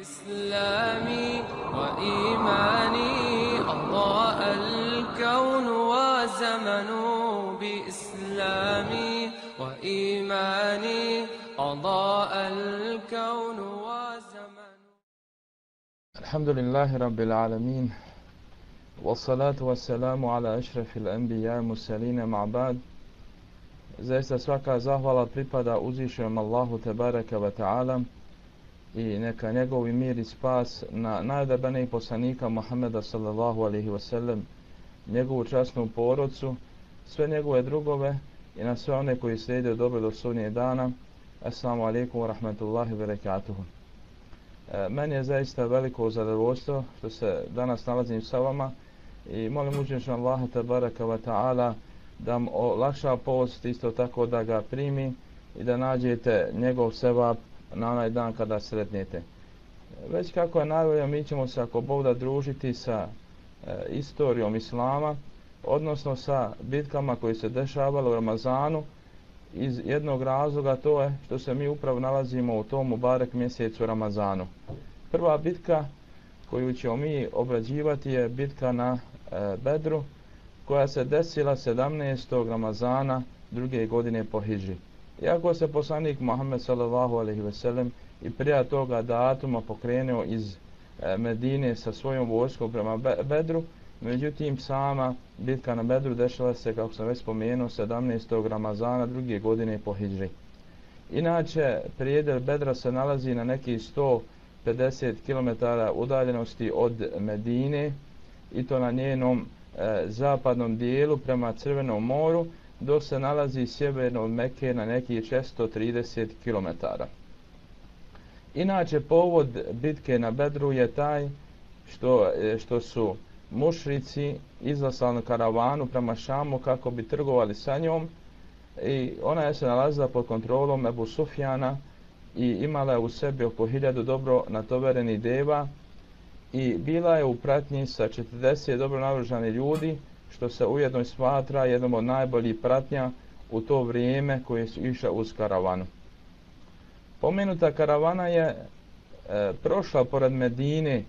إسلامي وإيماني أضاء الكون وزمن بإسلامي وإيماني أضاء الكون وزمن الحمد لله رب العالمين والصلاة والسلام على أشرف الأنبياء المرسلين مع بعد. Zaista svaka zahvala pripada uzvišenom Allahu Tebareka wa ta'ala. I neka njegovi mir i spas na najodabenijih poslanika Muhammeda sallallahu alaihi wasallam, njegovu časnu porodcu, sve njegove drugove i na sve one koji slijede dobro do sunnije dana. Assalamu alaikum wa rahmatullahi wa barakatuhu. E, meni je zaista veliko zadovoljstvo što se danas nalazim sa vama i molim učinšan Allaha tabaraka wa ta'ala da vam olakša post isto tako da ga primi i da nađete njegov sevap na onaj dan kada sretnete. Već kako je najbolje, mi ćemo se ako Bog da družiti sa e, istorijom Islama, odnosno sa bitkama koji se dešavale u Ramazanu, iz jednog razloga to je što se mi upravo nalazimo u tom barek mjesecu Ramazanu. Prva bitka koju ćemo mi obrađivati je bitka na e, Bedru, koja se desila 17. Ramazana druge godine po Hidži. Iako se poslanik Muhammed sallallahu alaihi ve sellem i prija toga datuma pokrenuo iz e, Medine sa svojom vojskom prema Bedru, međutim sama bitka na Bedru dešava se, kako sam već spomenuo, 17. Ramazana druge godine po Hidži. Inače, prijedel Bedra se nalazi na neki 150 km udaljenosti od Medine i to na njenom e, zapadnom dijelu prema Crvenom moru, dok se nalazi sjeverno od Mekke na neki 630 km. Inače, povod bitke na Bedru je taj što, e, što su mušrici izlasali karavanu prema Šamu kako bi trgovali sa njom i ona je se nalazila pod kontrolom Ebu Sufjana i imala je u sebi oko hiljadu dobro natovereni deva i bila je u pratnji sa 40 dobro navržani ljudi što se ujedno smatra jednom od najboljih pratnja u to vrijeme koje su išle uz karavanu. Pomenuta karavana je e, prošla pored Medine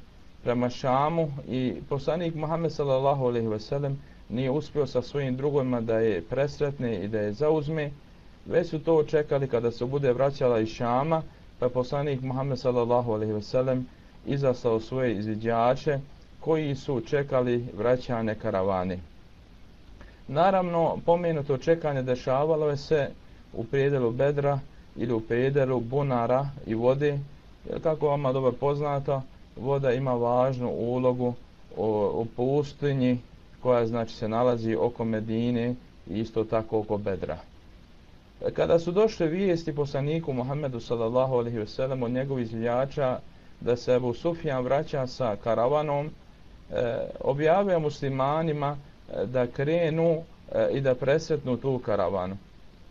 prema Šamu i poslanik Muhammed sallallahu alejhi ve sellem nije uspio sa svojim drugovima da je presretne i da je zauzme, već su to čekali kada se bude vraćala iz Šama, pa poslanik Muhammed sallallahu alejhi ve sellem izaslao svoje izviđače koji su čekali vraćane karavane. Naravno, pomenuto čekanje dešavalo je se u prijedelu Bedra ili u prijedelu Bunara i vode, jer kako vama dobro poznato, voda ima važnu ulogu u, u pustinji koja znači se nalazi oko Medine i isto tako oko Bedra. Kada su došle vijesti poslaniku Muhammedu sallallahu alaihi ve sellem od njegovih izljača da se Ebu Sufjan vraća sa karavanom, e, objavio muslimanima da krenu eh, i da presretnu tu karavanu.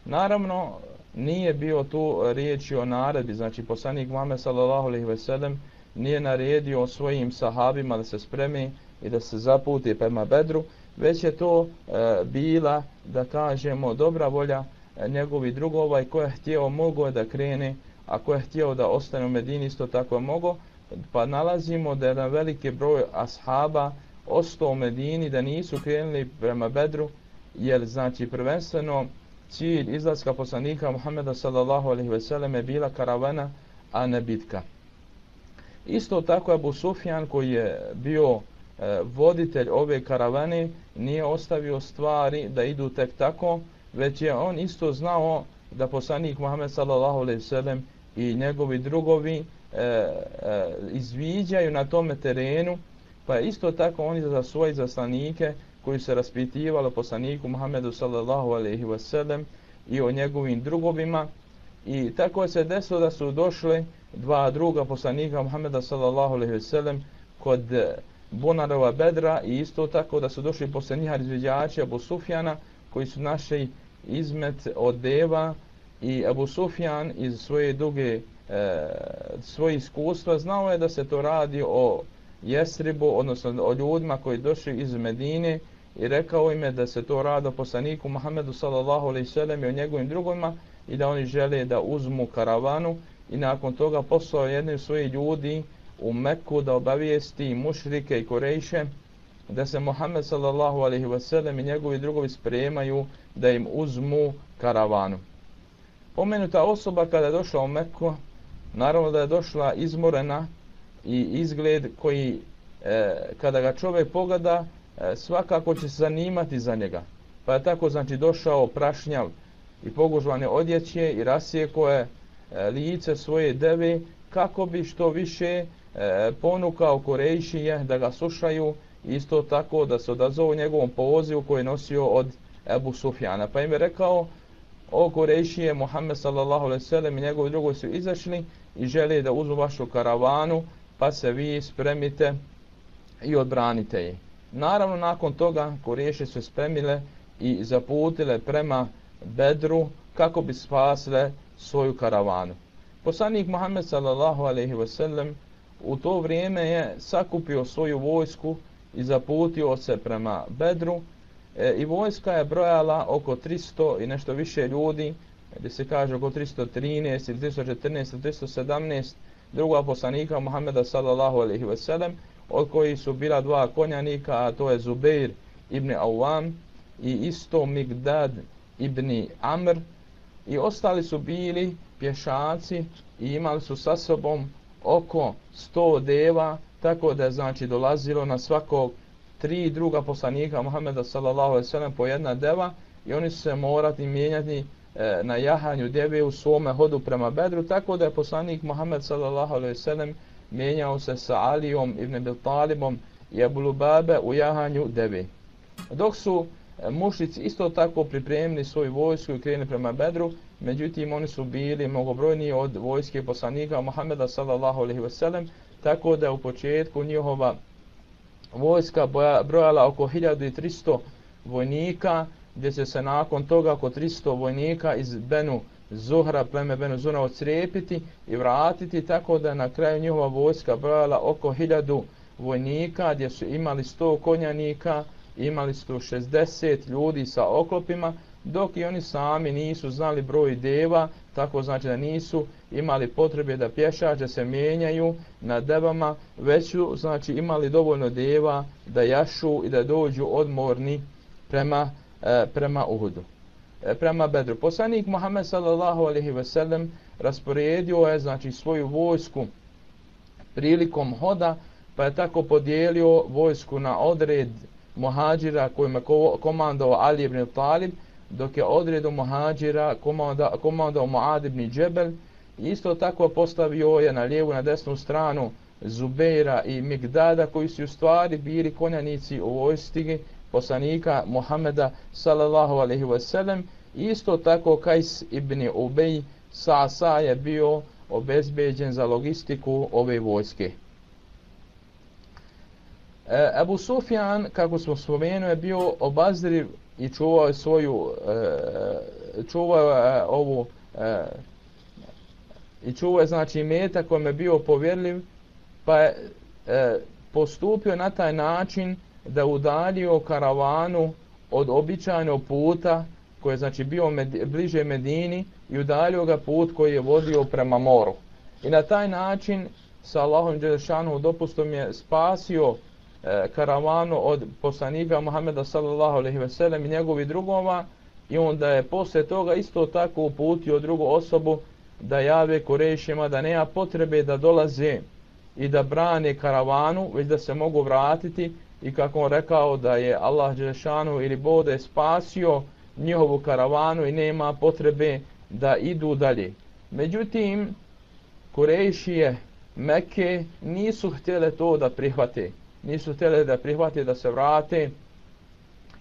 Naravno, nije bio tu eh, riječi o naredbi, znači poslanik Muhammed sallallahu alaihi ve sellem nije naredio svojim sahabima da se spremi i da se zaputi prema Bedru, već je to e, bila, da kažemo, dobra volja e, njegovi drugova i ko je htio mogo da krene, a ko je htio da ostane u Medini isto tako je mogo, pa nalazimo da je na veliki broj ashaba ostao u Medini, da nisu krenuli prema Bedru, jer znači prvenstveno cilj izlaska poslanika Muhammeda sallallahu alaihi ve sellem je bila karavana, a ne bitka. Isto tako Abu Sufjan koji je bio e, voditelj ove karavane nije ostavio stvari da idu tek tako, već je on isto znao da poslanik Muhammed sallallahu alejhi ve sellem i njegovi drugovi e, e, izviđaju na tome terenu, pa isto tako oni za svoje zaslanike koji se raspitivali o poslaniku Muhammedu sallallahu alejhi ve sellem i o njegovim drugovima. I tako se desilo da su došli dva druga poslanika Muhameda sallallahu alejhi ve sellem kod eh, Bonarova Bedra i isto tako da su došli posle njih Abu Sufjana koji su našli izmet od deva i Abu Sufjan iz svoje duge e, svoje iskustva. Znao je da se to radi o Jesribu, odnosno o ljudima koji došli iz Medine i rekao im je da se to radi poslaniku Muhammedu sallallahu alejhi ve i o njegovim drugovima i da oni žele da uzmu karavanu i nakon toga poslao jedne svoje ljudi u Meku da obavijesti mušrike i korejše da se Muhammed sallallahu alaihi wasallam i njegovi drugovi spremaju da im uzmu karavanu. Pomenuta osoba kada je došla u Meku, naravno da je došla izmorena i izgled koji e, kada ga čovjek pogleda e, svakako će se zanimati za njega. Pa je tako znači došao prašnjav i pogužvane odjeće i rasije koje e, lice svoje deve kako bi što više e, ponukao Korejšije da ga slušaju isto tako da se odazovu njegovom pozivu koji je nosio od Ebu Sufjana. Pa im je rekao o Korejšije, Muhammed sallallahu alaihi sallam i njegovi drugovi su izašli i žele da uzmu vašu karavanu pa se vi spremite i odbranite je. Naravno, nakon toga Kureše su spremile i zaputile prema Bedru kako bi spasile svoju karavanu. Poslanik Muhammed sallallahu alaihi wa sallam u to vrijeme je sakupio svoju vojsku i zaputio se prema Bedru e, i vojska je brojala oko 300 i nešto više ljudi gdje se kaže oko 313 ili 314 ili 317 druga poslanika Muhammeda sallallahu alaihi ve sellem, od koji su bila dva konjanika a to je Zubeir ibn Awam i isto Migdad ibn Amr. I ostali su bili pješaci i imali su sa sobom oko 100 deva tako da je znači dolazilo na svakog tri druga poslanika Muhameda sallallahu alejhi ve sellem po jedna deva i oni su se morati mijenjati e, na jahanju deve u svome hodu prema Bedru tako da je poslanik Muhammed sallallahu alejhi ve sellem mijenjao se sa Alijom ibn Bil Talibom i Abu Lubabe u jahanju deve dok su e, mušici isto tako pripremili svoju vojsku i krenuli prema Bedru međutim oni su bili mnogobrojniji od vojske poslanika Muhameda sallallahu alejhi ve sellem tako da u početku njihova vojska brojala oko 1300 vojnika, gdje će se nakon toga oko 300 vojnika iz Benu Zuhra, pleme Benu Zuhra, odsrijepiti i vratiti, tako da na kraju njihova vojska brojala oko 1000 vojnika, gdje su imali 100 konjanika, imali 160 ljudi sa oklopima, dok i oni sami nisu znali broj deva, tako znači da nisu imali potrebe da pješače se mijenjaju na devama, već su znači imali dovoljno deva da jašu i da dođu odmorni prema, e, prema Uhudu. E, prema Bedru. Poslanik Muhammed sallallahu alaihi ve sellem rasporedio je znači svoju vojsku prilikom hoda, pa je tako podijelio vojsku na odred muhađira kojima je komandao Ali ibn Talib, dok je odredu muhađira komanda, komandao Muad ibn Džebel, isto tako postavio je na lijevu, na desnu stranu Zubeira i Migdada, koji su u stvari bili konjanici u vojstigi poslanika Muhameda sallallahu alaihi wasallam. Isto tako Kajs ibn Ubej Sasa je bio obezbeđen za logistiku ove vojske. E, Ebu Sufjan, kako smo spomenuo, je bio obazriv i čuvao je svoju e, čuvao je e, ovu e, i čuvao je znači meta kojom je bio povjerljiv pa je e, postupio na taj način da udalio karavanu od običajnog puta koji je znači bio med, bliže Medini i udaljio ga put koji je vodio prema moru. I na taj način sa Allahom Đelešanu dopustom je spasio e, karavanu od poslanika Muhameda sallallahu alejhi ve sellem i njegovi drugova i onda je posle toga isto tako uputio drugu osobu da jave Kurešima da nema potrebe da dolaze i da brane karavanu, već da se mogu vratiti i kako on rekao da je Allah Đelešanu ili Bode spasio njihovu karavanu i nema potrebe da idu dalje. Međutim, Kurejšije Mekke nisu htjele to da prihvate nisu htjele da prihvate da se vrate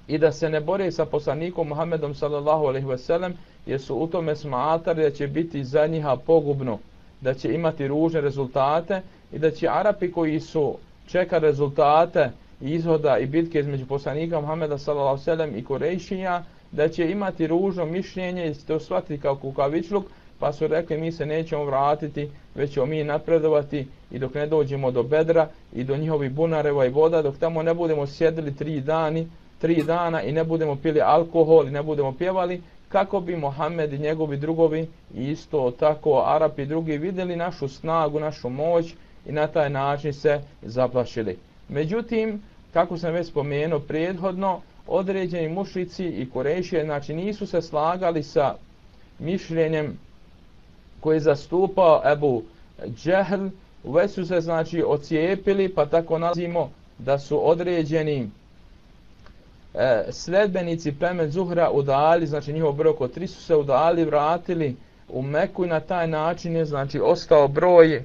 i da se ne bore sa poslanikom Muhammedom sallallahu alaihi ve sellem jer su u tome smatrali da će biti za njiha pogubno da će imati ružne rezultate i da će Arapi koji su čeka rezultate izhoda i bitke između poslanika Muhammeda sallallahu alaihi ve sellem i Kurejšija da će imati ružno mišljenje i to shvatiti kao kukavičluk pa su rekli mi se nećemo vratiti, već ćemo mi napredovati i dok ne dođemo do bedra i do njihovih bunareva i voda, dok tamo ne budemo sjedili tri dani, tri dana i ne budemo pili alkohol i ne budemo pjevali, kako bi Mohamed i njegovi drugovi isto tako Arapi i drugi vidjeli našu snagu, našu moć i na taj način se zaplašili. Međutim, kako sam već spomenuo prethodno, određeni mušici i korešije, znači nisu se slagali sa mišljenjem koje je zastupao Ebu Džehl, već su se znači ocijepili, pa tako nalazimo da su određeni e, sledbenici plemen Zuhra udali, znači njihov broj oko tri su se udali, vratili u Meku i na taj način je znači ostao broj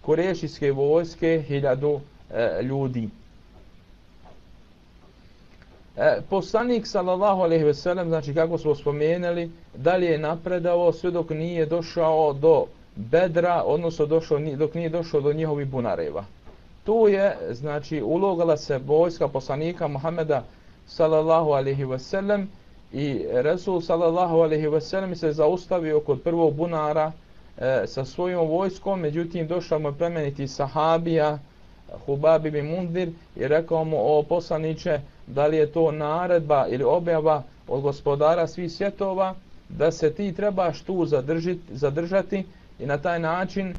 korešijske vojske hiljadu e, ljudi. E, poslanik sallallahu alejhi ve sellem znači kako smo spomenuli dalje je napredao sve dok nije došao do Bedra odnosno došao dok nije došao do njihovih bunareva. Tu je znači ulogala se vojska poslanika Muhameda sallallahu alejhi ve sellem i Resul sallallahu alejhi ve sellem se zaustavio kod prvog bunara e, sa svojom vojskom međutim došao mu plemeniti sahabija Hubab ibn Mundir i rekao mu o poslanice da li je to naredba ili objava od gospodara svih svjetova da se ti trebaš tu zadržiti, zadržati i na taj način e,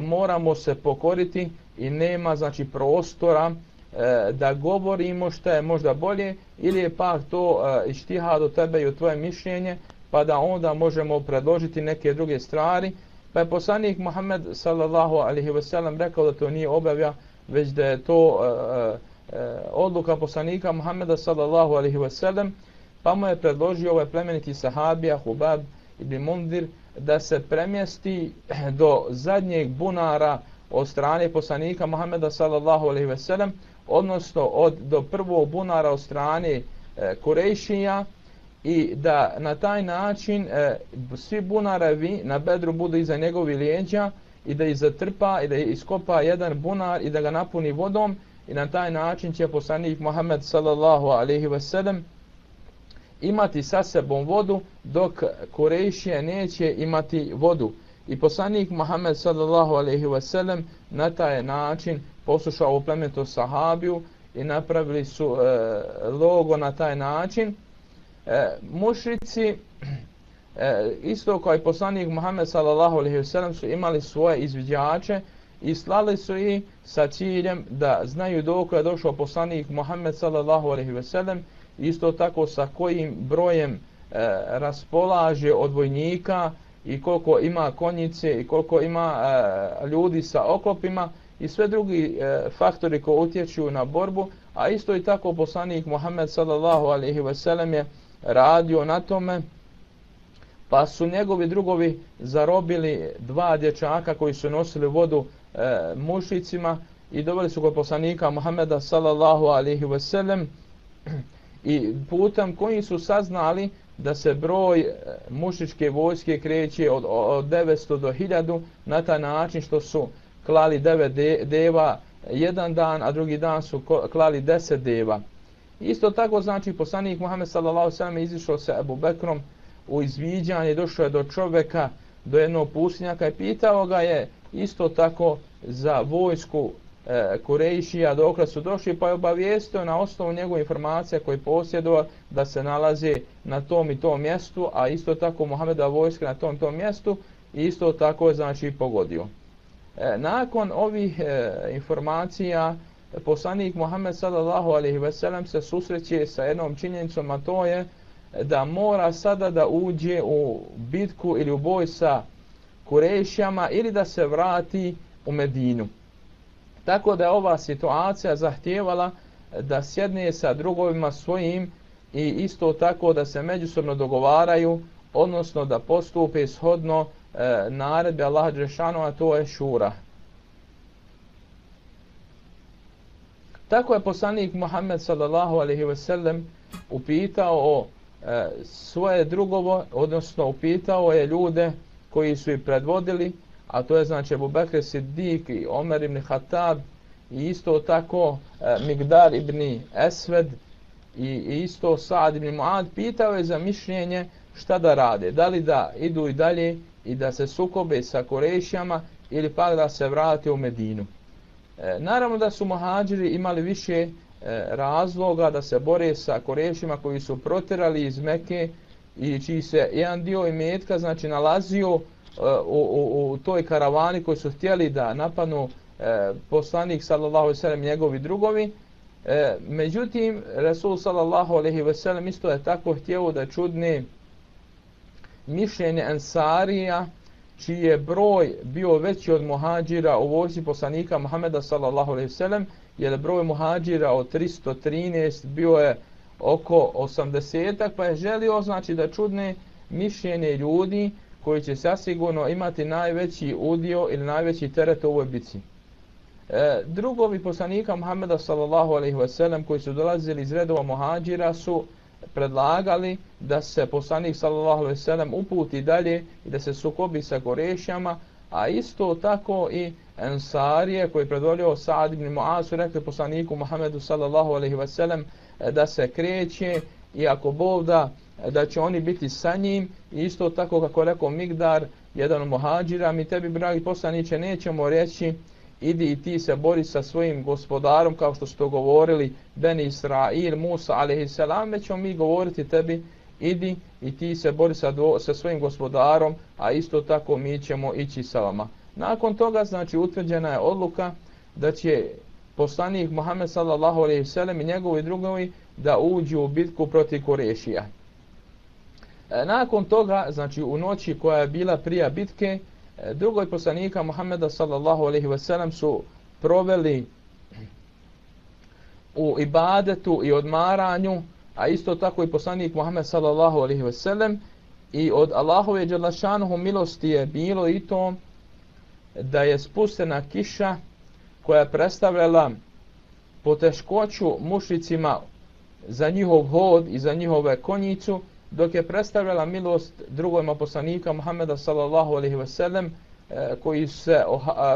moramo se pokoriti i nema znači prostora e, da govorimo što je možda bolje ili je pak to e, ištiha do tebe i u tvoje mišljenje pa da onda možemo predložiti neke druge stvari. Pa je poslanik Muhammed sallallahu alaihi ve sellem rekao da to nije objavlja, već da je to e, e E, odluka poslanika Muhammeda sallallahu alaihi ve sellem pa mu je predložio ovaj plemeniti sahabija Hubab ibn Mundir da se premjesti do zadnjeg bunara od strane poslanika Muhammeda sallallahu alaihi ve sellem odnosno od, do prvog bunara od strane e, Kurejšija i da na taj način e, svi bunarevi na bedru budu iza njegovi lijeđa i da ih zatrpa i da iskopa jedan bunar i da ga napuni vodom i na taj način će poslanik Muhammed sallallahu alaihi ve sellem imati sa sebom vodu dok Kurejšije neće imati vodu. I poslanik Muhammed sallallahu alaihi ve sellem na taj način poslušao u plemetu sahabiju i napravili su e, logo na taj način. E, mušrici, e, isto kao i poslanik Muhammed sallallahu alaihi ve sellem su imali svoje izviđače i slali su ih sa ciljem da znaju dok je došao poslanik Muhammed sallallahu alaihi ve sellem isto tako sa kojim brojem e, raspolaže od vojnika i koliko ima konjice i koliko ima e, ljudi sa oklopima i sve drugi e, faktori koji utječu na borbu, a isto i tako poslanik Muhammed sallallahu alaihi ve sellem je radio na tome pa su njegovi drugovi zarobili dva dječaka koji su nosili vodu e, mušicima i doveli su kod poslanika Muhammeda sallallahu alaihi ve sellem i putem koji su saznali da se broj e, mušičke vojske kreće od, od 900 do 1000 na taj način što su klali 9 de, deva jedan dan, a drugi dan su klali 10 deva. Isto tako znači poslanik Muhammed sallallahu alejhi ve sellem izišao sa Abu Bekrom u izviđanje, došao je do čovjeka, do jednog pustinjaka i pitao ga je isto tako za vojsku e, Kurejšija dok su došli pa je obavijestio na osnovu njegove informacije koje posjedova da se nalazi na tom i tom mjestu, a isto tako Muhameda vojska na tom tom mjestu i isto tako je znači pogodio. E, nakon ovih e, informacija poslanik Muhammed sallallahu alejhi ve sellem se susreće sa jednom činjenicom a to je da mora sada da uđe u bitku ili u boj sa Kurešijama ili da se vrati u Medinu. Tako da je ova situacija zahtijevala da sjedne sa drugovima svojim i isto tako da se međusobno dogovaraju, odnosno da postupe shodno e, naredbe Allaha Đešanu, a to je šura. Tako je poslanik Muhammed sallallahu alaihi ve sellem upitao o e, svoje drugovo, odnosno upitao je ljude koji su i predvodili, a to je znači Abu Bakr Siddiq i Omer ibn Khattab i isto tako e, Migdar ibn Esved i, i isto Saad ibn Muad pitao je za mišljenje šta da rade, da li da idu i dalje i da se sukobe sa Korešijama ili pa da se vrate u Medinu. E, naravno da su muhađiri imali više e, razloga da se bore sa Korejšima koji su proterali iz Mekke i čiji se jedan dio imetka znači nalazio e, u, u, u toj karavani koji su htjeli da napadnu e, poslanik sallallahu alejhi ve sellem njegovi drugovi. E, međutim Resul sallallahu alejhi ve sellem isto je tako htio da čudne mišljenje Ansarija čiji je broj bio veći od muhađira u vojsci poslanika Muhameda sallallahu alejhi ve sellem jer broj muhađira od 313 bio je oko 80 pa je želio znači da čudne mišljenje ljudi koji će sasigurno imati najveći udio ili najveći teret u ovoj bici. E, drugovi poslanika Muhammeda sallallahu alaihi ve sellem koji su dolazili iz redova muhađira su predlagali da se poslanik sallallahu alaihi ve sellem uputi dalje i da se sukobi sa Gorešama, a isto tako i Ensarije koji je predvolio Sa'ad ibn Mu'az su rekli poslaniku Muhammedu sallallahu alaihi ve sellem E, da se kreće i ako Bog da e, da će oni biti sa njim isto tako kako rekao Migdar jedan muhađira mi tebi dragi poslaniće nećemo reći idi i ti se bori sa svojim gospodarom kao što su to govorili Ben Israil, Musa a.s. već ćemo mi govoriti tebi idi i ti se bori sa, dvo, sa svojim gospodarom a isto tako mi ćemo ići sa vama nakon toga znači utvrđena je odluka da će poslanik Muhammed sallallahu alejhi ve sellem i njegovi drugovi da uđu u bitku protiv Kurešija. E, nakon toga, znači u noći koja je bila prija bitke, e, drugoj poslanika Muhammeda sallallahu ve sellem su proveli u ibadetu i odmaranju, a isto tako i poslanik Muhammed sallallahu alejhi ve sellem i od Allahove dželašanuhu milosti je bilo i to da je spustena kiša koja je predstavljala poteškoću mušicima za njihov hod i za njihove konjicu, dok je predstavljala milost drugojma poslanika Muhammeda sallallahu alaihi ve sellem koji se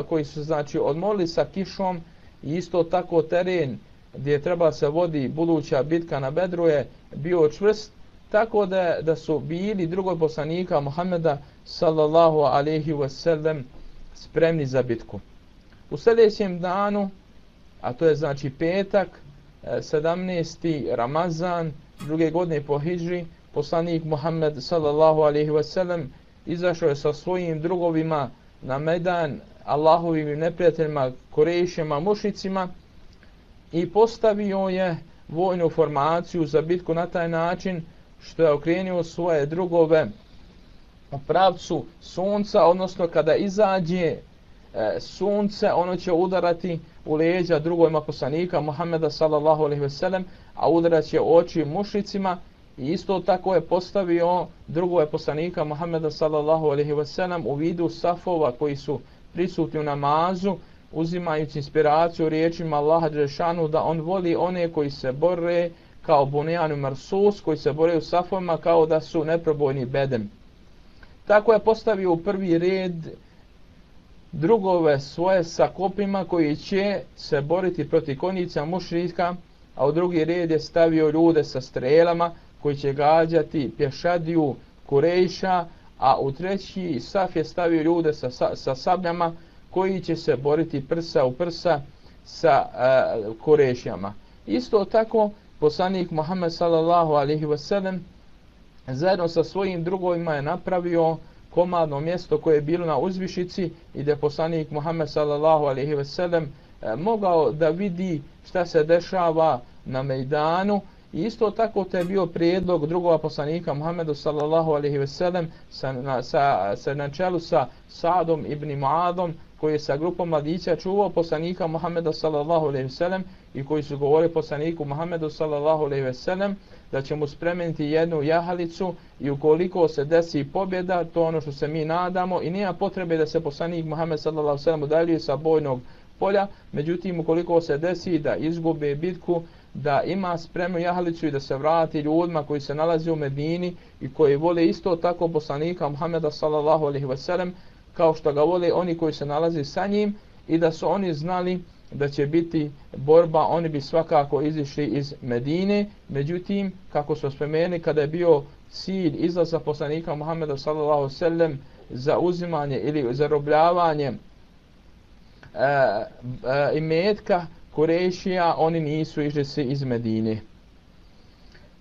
koji su znači odmorili sa kišom i isto tako teren gdje treba se vodi buduća bitka na Bedru je bio čvrst tako da da su bili drugoj poslanika Muhameda sallallahu alaihi ve sellem spremni za bitku. U sljedećem danu, a to je znači petak, e, 17. Ramazan, druge godine po Hidži, poslanik Muhammed sallallahu alaihi wasallam izašao je sa svojim drugovima na medan Allahovim neprijateljima, korejšima, mušnicima i postavio je vojnu formaciju za bitku na taj način što je okrenio svoje drugove u pravcu sunca, odnosno kada izađe E, sunce, ono će udarati u leđa drugojima poslanika Muhammeda sallallahu alaihi wasallam, a udarat će oči mušicima I isto tako je postavio drugove poslanika Muhammeda sallallahu alaihi ve sellem u vidu safova koji su prisutni u namazu, uzimajući inspiraciju riječima Allaha Đešanu da on voli one koji se bore kao Bunijanu Marsus, koji se bore u safovima kao da su neprobojni bedem. Tako je postavio u prvi red drugove svoje sa kopima koji će se boriti protiv konjica mušrika, a u drugi red je stavio ljude sa strelama, koji će gađati pješadiju Kurejša, a u treći saf je stavio ljude sa, sa, sa sabljama koji će se boriti prsa u prsa sa e, Kurejšama. Isto tako, poslanik Muhammed sallallahu alaihi wasallam zajedno sa svojim drugovima je napravio komadno mjesto koje je bilo na uzvišici i da poslanik Muhammed sallallahu alejhi ve sellem e, mogao da vidi šta se dešava na Mejdanu. I isto tako to je bio prijedlog drugog poslanika Muhammedu sallallahu alaihi ve sellem sa, na, sa, sa na čelu sa Sadom ibn Muadom koji je sa grupom mladića čuvao poslanika Muhammeda sallallahu alaihi ve sellem i koji su govorili poslaniku Muhammedu sallallahu alaihi ve sellem da će mu spremeniti jednu jahalicu i ukoliko se desi pobjeda, to ono što se mi nadamo i nema potrebe da se poslanik Muhammed sallallahu sallam ve sellem udaljuje sa bojnog polja, međutim ukoliko se desi da izgube bitku, da ima spremnu jahalicu i da se vrati ljudima koji se nalazi u Medini i koji vole isto tako poslanika Muhammeda sallallahu alaihi wasallam kao što ga vole oni koji se nalazi sa njim i da su oni znali da će biti borba, oni bi svakako izišli iz Medine. Međutim, kako su spomenuli, kada je bio cilj izlaza poslanika Muhammeda sallallahu sallam za uzimanje ili zarobljavanje e, e, imetka, Kurešija, oni nisu išli se iz Medine.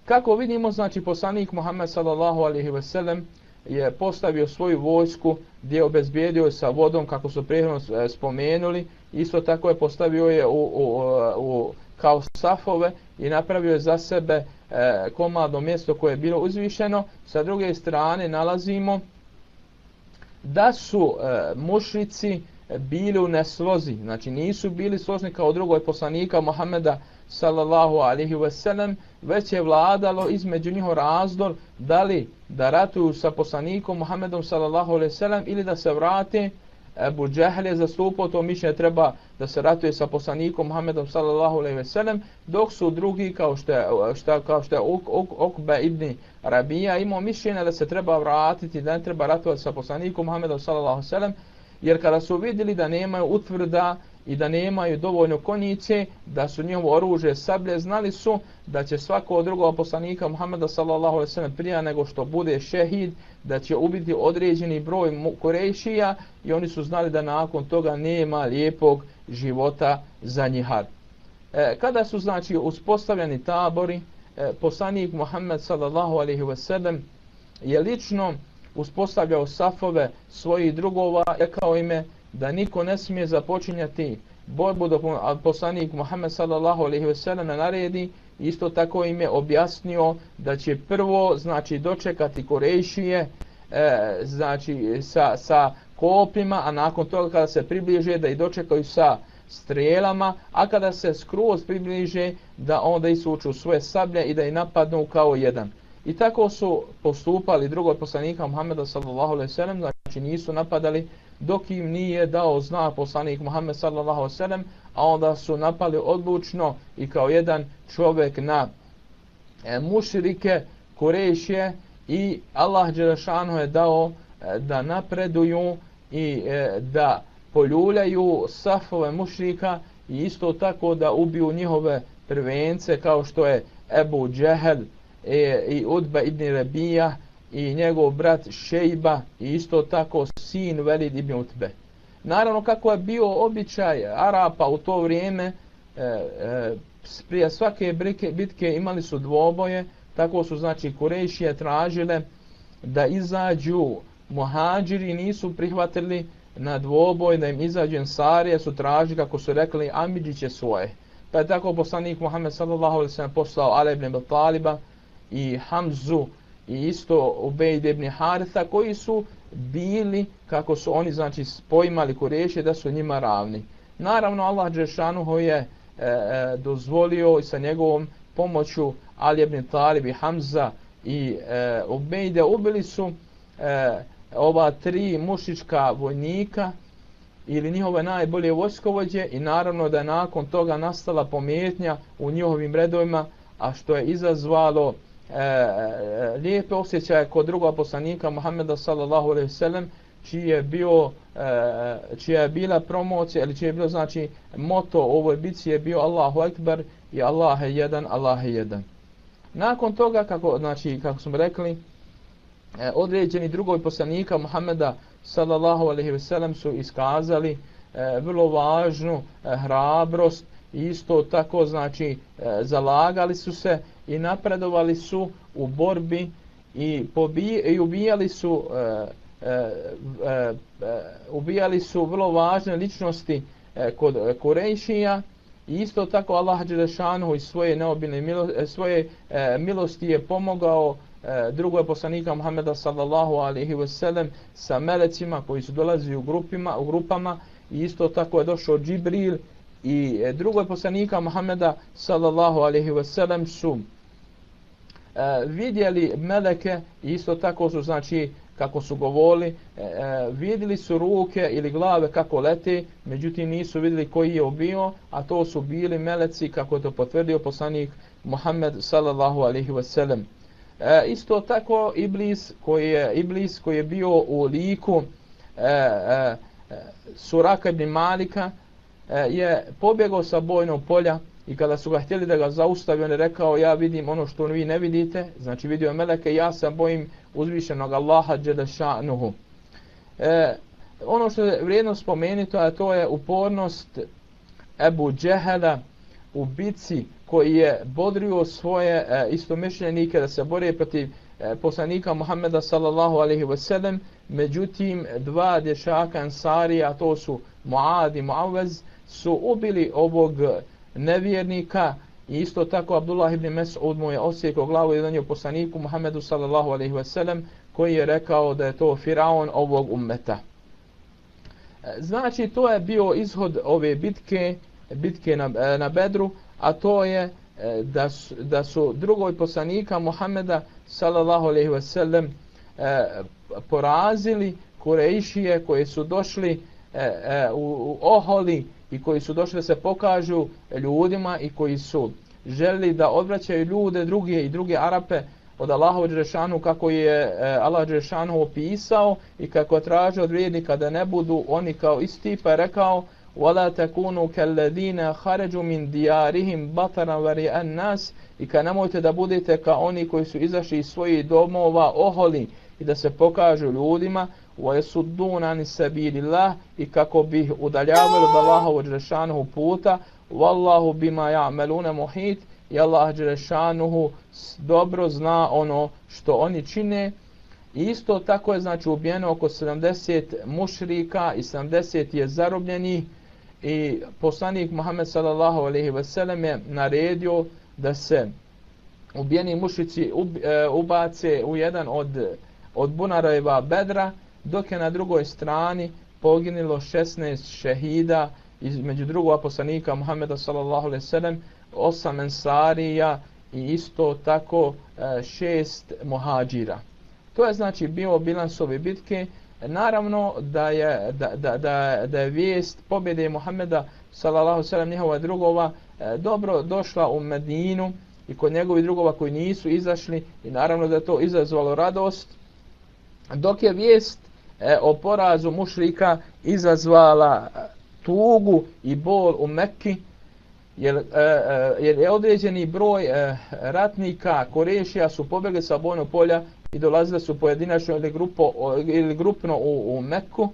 Kako vidimo, znači, poslanik Muhammed sallallahu alaihi ve sellem je postavio svoju vojsku gdje je obezbijedio sa vodom kako su prethodno e, spomenuli isto tako je postavio je u, u, u kao safove i napravio je za sebe e, komadno mjesto koje je bilo uzvišeno. Sa druge strane nalazimo da su e, mušrici bili u neslozi, znači nisu bili složni kao drugoj poslanika Mohameda sallallahu alihi wasallam, već je vladalo između njiho razdor da li da ratuju sa poslanikom Muhammedom sallallahu alihi wasallam ili da se vrate Ebu Džehl je zastupao to mišljenje treba da se ratuje sa poslanikom Muhammedom sallallahu alejhi ve sellem dok su drugi kao što je šta kao što je Ukbe ibn Rabija imao mišljenje da se treba vratiti da ne treba ratovati sa poslanikom Muhammedom sallallahu alejhi ve sellem jer kada su vidjeli da nemaju utvrda i da nemaju dovoljno konjice, da su njihovo oružje sablje, znali su da će svako od drugog poslanika Muhammeda sallallahu alaihi sallam prija nego što bude šehid, da će ubiti određeni broj korejšija i oni su znali da nakon toga nema lijepog života za njihad. E, kada su znači uspostavljeni tabori, e, poslanik Muhammed sallallahu alaihi sellem je lično uspostavljao safove svojih drugova, rekao ime da niko ne smije započinjati borbu dok poslanik Muhammed sallallahu alejhi ve sellem naredi. Isto tako im je objasnio da će prvo znači dočekati Korejšije e, znači sa, sa kopima a nakon toga kada se približe da i dočekaju sa strelama a kada se skroz približe da onda isuču svoje sablje i da i napadnu kao jedan. I tako su postupali drugog poslanika Muhammeda sallallahu alejhi ve sellem znači nisu napadali dok im nije dao znak poslanik Muhammed sallallahu alejhi a onda su napali odlučno i kao jedan čovjek na e, mušrike Kurešije i Allah dželešanu je dao e, da napreduju i e, da poljuljaju safove mušrika i isto tako da ubiju njihove prvence kao što je Ebu Džehel e, i Udba ibn Rabija i njegov brat Šejba i isto tako sin Velid ibn Utbe. Naravno kako je bio običaj Arapa u to vrijeme, e, e, prije svake brike, bitke imali su dvoboje, tako su znači Kurešije tražile da izađu muhađiri nisu prihvatili na dvoboj da im izađu Ensarije su tražili kako su rekli Amidžiće svoje. Pa je tako poslanik Muhammed sallallahu alaihi sallam poslao Ale ibn Taliba i Hamzu i isto Ubejd ibn Haritha koji su bili kako su oni znači spojimali Kureše da su njima ravni. Naravno Allah Đešanuho je e, e, dozvolio i sa njegovom pomoću Ali ibn Talib i Hamza i e, Ubejde ubili su e, ova tri mušička vojnika ili njihove najbolje vojskovođe i naravno da je nakon toga nastala pomjetnja u njihovim redovima a što je izazvalo E, e, lijepe osjećaje kod drugog poslanika Muhammeda sallallahu alejhi ve sellem čiji je bio e, e, čija je bila promocija ili čije je bilo znači moto ovoj bici je bio Allahu Ekber i Allah je jedan, Allah je jedan. Nakon toga, kako, znači, kako smo rekli, e, određeni drugoj poslanika Muhammeda sallallahu alejhi ve sellem su iskazali e, vrlo važnu e, hrabrost isto tako znači e, zalagali su se i napredovali su u borbi i, pobij, i ubijali su e, e, e, e, ubijali su vrlo važne ličnosti e, kod Kurejšija. I isto tako Allah Đelešanu iz svoje neobilne milo, e, svoje e, milosti je pomogao e, drugog poslanika Muhammeda sallallahu alaihi ve sellem sa melecima koji su dolazili u grupima u grupama. I isto tako je došao Džibril i e, drugoj poslanika Muhameda sallallahu alaihi wasallam sellem su e, vidjeli meleke isto tako su znači kako su govorili e, e, vidjeli su ruke ili glave kako lete međutim nisu vidjeli koji je bio, a to su bili meleci kako je to potvrdio poslanik Muhammed sallallahu alaihi wasallam. sellem e, isto tako Iblis koji je Iblis koji je bio u liku e, e, e Suraka ibn Malika E, je pobjegao sa bojnog polja i kada su ga htjeli da ga zaustavi, on je rekao ja vidim ono što vi ne vidite, znači vidio je meleke, ja se bojim uzvišenog Allaha Đelešanuhu. E, ono što je vrijedno spomenuti, a to je upornost Ebu Džehela u bici koji je bodrio svoje e, istomišljenike da se bore protiv e, poslanika Muhammeda sallallahu alaihi ve sellem, međutim dva dječaka Ansarija, to su Muad i Muavez, su ubili ovog nevjernika i isto tako Abdullah ibn Mes'ud mu je osjekao glavu jedan je poslaniku Muhammedu sallallahu alaihi ve sellem koji je rekao da je to firaon ovog ummeta. Znači to je bio izhod ove bitke, bitke na, na Bedru, a to je e, da su, da su drugoj poslanika Muhammeda sallallahu alejhi ve sellem porazili Kurejšije koji su došli e, e, u, u oholi i koji su došli da se pokažu ljudima i koji su želi da odvraćaju ljude druge i druge Arape od Allaha Đerešanu kako je Allah Đerešanu opisao i kako traže od vrijednika da ne budu oni kao isti pa je rekao ولا تكونوا كالذين خرجوا من ديارهم بطرا ورئا الناس i kad nemojte da budete kao oni koji su izašli iz svojih domova oholi i da se pokažu ljudima وَيَسُدُّونَ عَنِ سَبِيلِ اللَّهِ i kako bi ih udaljavali od Allahovog Đelešanuhu puta وَاللَّهُ بِمَا يَعْمَلُونَ مُحِيطِ i Allah Đelešanuhu dobro zna ono što oni čine I isto tako je znači ubijeno oko 70 mušrika i 70 je zarobljeni i poslanik Muhammed sallallahu alejhi ve sellem je naredio da se ubijeni mušici e, ubace u jedan od od bunareva bedra dok je na drugoj strani poginilo 16 šehida između drugog poslanika Muhameda sallallahu alejhi ve sellem osam ensarija i isto tako e, šest muhadžira. To je znači bio bilans ove bitke. Naravno da je, da, da, da, da je vijest pobjede Muhameda sallallahu sallam njihova drugova e, dobro došla u Medinu i kod njegovih drugova koji nisu izašli i naravno da to izazvalo radost. Dok je vijest e, o porazu mušrika izazvala e, tugu i bol u Mekki, jer, e, e jer je određeni broj e, ratnika Korešija su pobjegli sa bojnog polja i dolazili su pojedinačno ili, grupo, ili grupno u, u Mekku.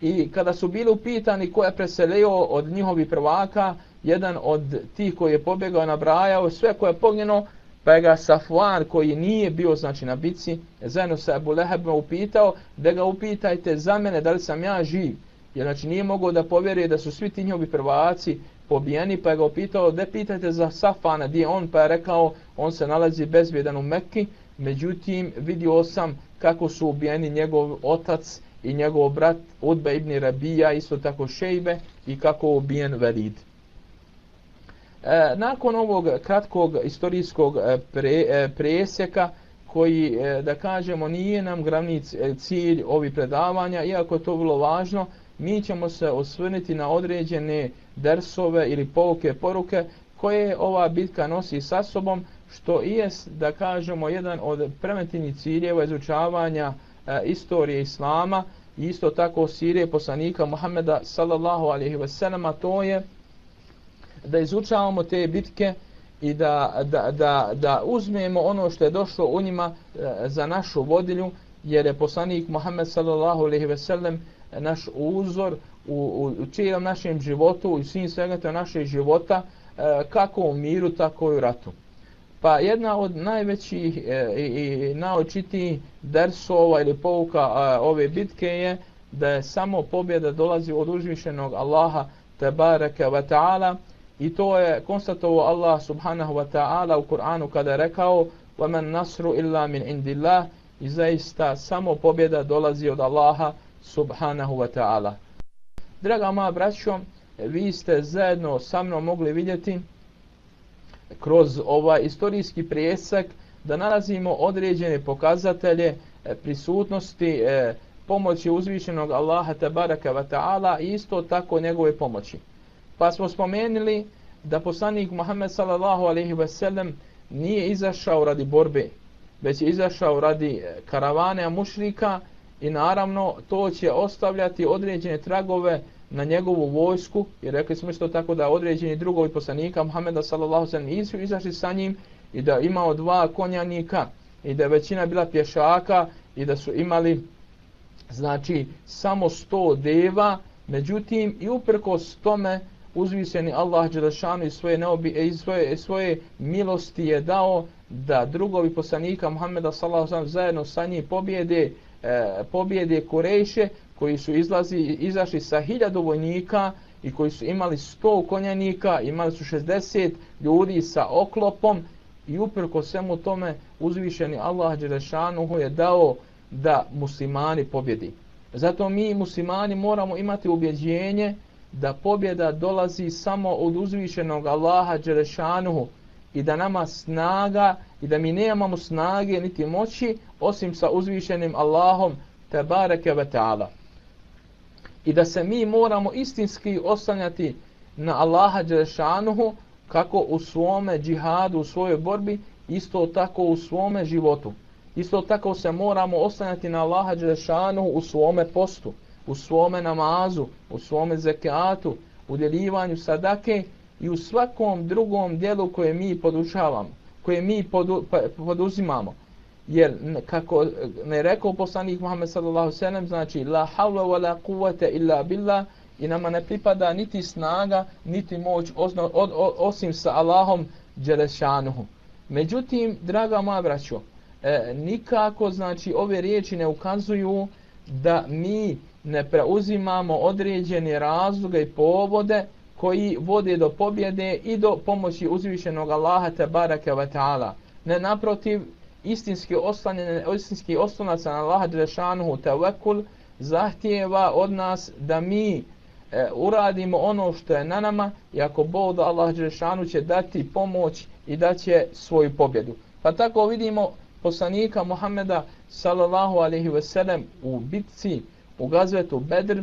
I kada su bili upitani ko je preselio od njihovih prvaka, jedan od tih koji je pobjegao nabrajao sve koje je pogljeno, pa je ga Safuan koji nije bio znači na bici, zajedno sa Ebu Lehebom upitao da ga upitajte za mene da li sam ja živ. Jer znači nije mogao da povjeruje da su svi ti njovi prvaci pobijeni, pa je ga upitao da pitajte za Safana gdje on, pa je rekao on se nalazi bezbjedan u Mekki, Međutim, vidio sam kako su ubijeni njegov otac i njegov brat Udbe ibn Rabija, isto tako Šejbe, i kako je ubijen Velid. E, nakon ovog kratkog istorijskog e, pre, e, presjeka, koji, e, da kažemo, nije nam glavni cilj ovih predavanja, iako je to bilo važno, mi ćemo se osvrniti na određene dersove ili pouke poruke koje ova bitka nosi sa sobom, što i jest, da kažemo, jedan od preventivnih ciljeva izučavanja e, istorije Islama i isto tako sirije poslanika Muhammeda sallallahu alaihi wasallam, sellema, to je da izučavamo te bitke i da, da, da, da uzmemo ono što je došlo u njima e, za našu vodilju, jer je poslanik Muhammed sallallahu alaihi ve sellem naš uzor u, u, u čijem našem životu i svim svega našeg života, e, kako u miru, tako i u ratu. Pa jedna od najvećih e, i, naočitijih dersova ili pouka ove bitke je da je samo pobjeda dolazi od uzvišenog Allaha tebareke wa ta'ala i to je konstatovao Allah subhanahu wa ta'ala u Kur'anu kada je rekao وَمَنْ نَصْرُ إِلَّا مِنْ عِنْدِ اللَّهِ i zaista samo pobjeda dolazi od Allaha subhanahu wa ta'ala. Draga moja braćo, vi ste zajedno sa mnom mogli vidjeti kroz ovaj istorijski prijesak da nalazimo određene pokazatelje e, prisutnosti e, pomoći uzvišenog Allaha tabaraka wa ta'ala i isto tako njegove pomoći. Pa smo spomenuli da poslanik Muhammed sallallahu alejhi ve sellem nije izašao radi borbe, već je izašao radi e, karavane mušrika i naravno to će ostavljati određene tragove na njegovu vojsku i rekli smo isto tako da određeni drugovi poslanika Muhameda sallallahu alejhi ve nisu izašli sa njim i da imao dva konjanika i da je većina bila pješaka i da su imali znači samo 100 deva. Međutim i uprkos tome uzviseni Allah Đelešanu iz svoje, neobi, iz svoje, svoje milosti je dao da drugovi poslanika Muhammeda sallallahu alejhi ve zajedno sa njim pobjede e, pobjede Kurejše koji su izlazi izašli sa hiljadu vojnika i koji su imali 100 konjanika, imali su 60 ljudi sa oklopom i uprko svemu tome uzvišeni Allah Đerešanuhu je dao da muslimani pobjedi. Zato mi muslimani moramo imati ubjeđenje da pobjeda dolazi samo od uzvišenog Allaha Đerešanuhu i da nama snaga i da mi nemamo snage niti moći osim sa uzvišenim Allahom Tebareke ve ta'ala. I da se mi moramo istinski oslanjati na Allaha Đerešanuhu kako u svome džihadu, u svojoj borbi, isto tako u svome životu. Isto tako se moramo oslanjati na Allaha Đerešanuhu u svome postu, u svome namazu, u svome zekatu, u delivanju sadake i u svakom drugom dijelu koje mi podučavamo, koje mi podu, pa, poduzimamo. Jer kako ne rekao poslanik Muhammed sallallahu sallam, znači la havla wa la kuvvete illa billah i nama ne pripada niti snaga, niti moć osno, od, od, osim sa Allahom Đelešanuhu. Međutim, draga moja braćo, e, nikako znači ove riječi ne ukazuju da mi ne preuzimamo određene razloge i povode koji vode do pobjede i do pomoći uzvišenog Allaha te barake wa ta'ala. Ne naprotiv, istinski oslanjen istinski oslonac na Allaha Đelešanuhu tevekul zahtijeva od nas da mi e, uradimo ono što je na nama i ako Bog da Allah Đelešanu će dati pomoć i da će svoju pobjedu. Pa tako vidimo poslanika Muhammeda sallallahu alaihi ve sellem u bitci u gazvetu Bedr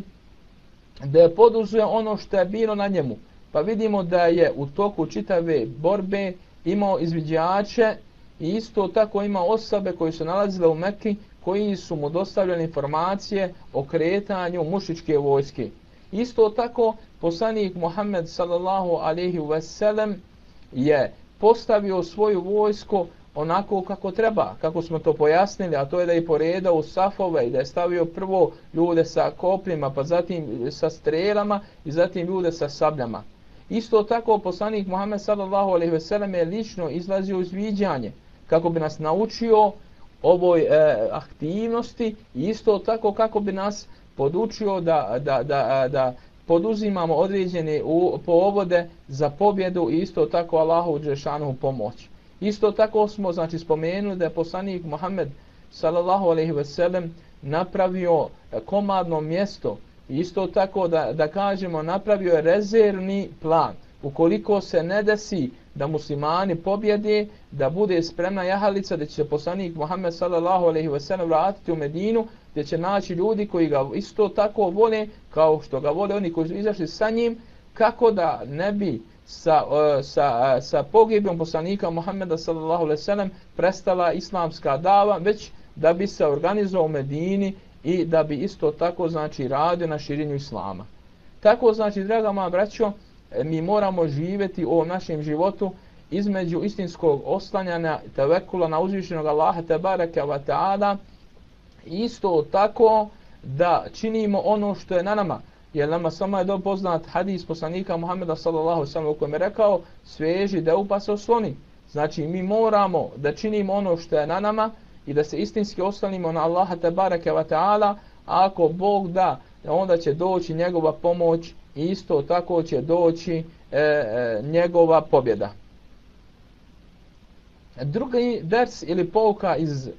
da je poduzuje ono što je bilo na njemu. Pa vidimo da je u toku čitave borbe imao izviđače i isto tako ima osobe koji su nalazile u Mekki koji su mu dostavljali informacije o kretanju mušičke vojske. Isto tako poslanik Muhammed sallallahu alaihi ve sellem je postavio svoju vojsku onako kako treba, kako smo to pojasnili, a to je da je poredao u safove i da je stavio prvo ljude sa kopljima, pa zatim sa strelama i zatim ljude sa sabljama. Isto tako poslanik Muhammed sallallahu alejhi ve sellem je lično izlazio iz viđanje kako bi nas naučio ovoj e, aktivnosti i isto tako kako bi nas podučio da, da, da, da poduzimamo određene u, povode za pobjedu i isto tako Allahu u Đešanu pomoć. Isto tako smo znači spomenuli da je poslanik Muhammed sallallahu alejhi ve sellem napravio eh, komadno mjesto. Isto tako da, da kažemo napravio je rezervni plan. Ukoliko se ne desi da muslimani pobjede, da bude spremna jahalica, da će poslanik Muhammed sallallahu alejhi ve sellem vratiti u Medinu, gdje će naći ljudi koji ga isto tako vole, kao što ga vole oni koji su izašli sa njim, kako da ne bi sa, sa, sa pogibom poslanika Muhammeda sallallahu alejhi ve sellem prestala islamska dava, već da bi se organizovao u Medini i da bi isto tako znači radio na širenju islama. Tako znači, draga moja braćo, e, mi moramo živjeti u ovom našem životu između istinskog oslanjanja tevekula na uzvišenog Allaha tebareke wa ta'ala isto tako da činimo ono što je na nama jer nama sama je do poznat hadis poslanika Muhammeda sallallahu sallam u kojem je rekao sveži da upa se osloni znači mi moramo da činimo ono što je na nama i da se istinski oslanimo na Allaha tebareke wa ta'ala ako Bog da onda će doći njegova pomoć i isto tako će doći e, e, njegova pobjeda. Drugi ders ili pouka iz e,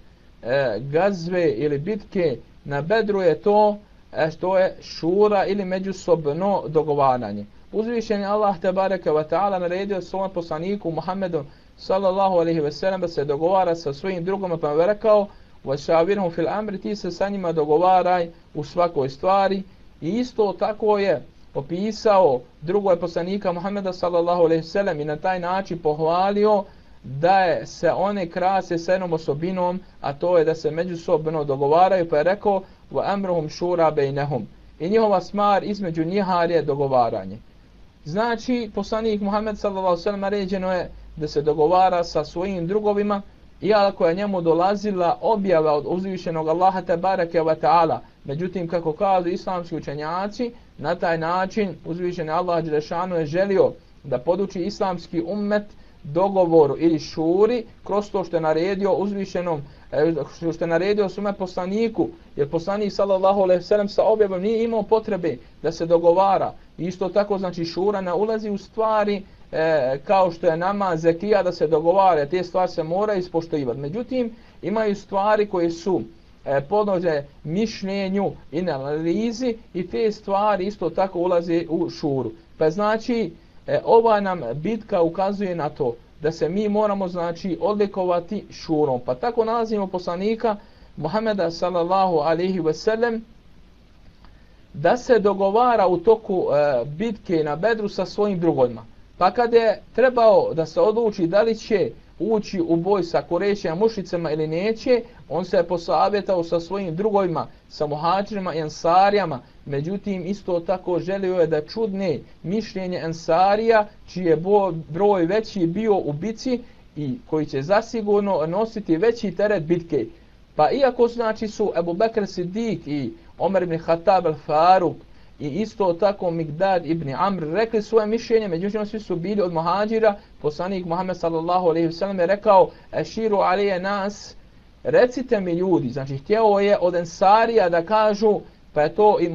gazve ili bitke na bedru je to e, to je šura ili međusobno dogovaranje. Uzvišen je Allah te bareke wa ta'ala naredio svom poslaniku Muhammedu sallallahu alaihi ve sellem da se dogovara sa svojim drugom pa je rekao wa fil amri ti se sa njima dogovaraj u svakoj stvari i isto tako je opisao drugoj poslanika Muhammeda sallallahu alejhi ve sellem i na taj način pohvalio da je se one krase sa jednom osobinom, a to je da se međusobno dogovaraju, pa je rekao wa amruhum shura bainahum. I njihova smar između njihar je dogovaranje. Znači, poslanik Muhammed sallallahu alejhi ve sellem naređeno je da se dogovara sa svojim drugovima, iako je njemu dolazila objava od uzvišenog Allaha te bareke ve taala. Međutim, kako kažu islamski učenjaci, Na taj način uzvišeni Allah Đelešanu je želio da poduči islamski ummet dogovoru ili šuri kroz to što je naredio uzvišenom E, što je naredio svome poslaniku jer poslanik sallallahu alejhi ve sellem sa objavom nije imao potrebe da se dogovara. Isto tako znači šura ne ulazi u stvari e, kao što je nama zekija da se dogovara. Te stvari se mora ispoštovati međutim imaju stvari koje su e, podnože mišljenju i analizi i te stvari isto tako ulaze u šuru. Pa znači E, ova nam bitka ukazuje na to da se mi moramo znači odlikovati šurom. Pa tako nalazimo poslanika Muhameda sallallahu alaihi ve sellem da se dogovara u toku e, bitke na Bedru sa svojim drugovima. Pa kada je trebao da se odluči da li će ući u boj sa Kurećima mušicama ili neće, on se je posavjetao sa svojim drugovima, sa muhađirima i ansarijama, međutim isto tako želio je da čudne mišljenje ansarija, čiji je broj veći bio u bici i koji će zasigurno nositi veći teret bitke. Pa iako znači su Ebu Bekr Siddiq i Omer ibn Khattab al-Faruk i isto tako Migdad ibn Amr rekli svoje mišljenje, međutim svi su bili od muhađira, poslanik Muhammed sallallahu alaihi wasallam je rekao Eširu alije nas, recite mi ljudi, znači htjeo je od Ensarija da kažu, pa je to i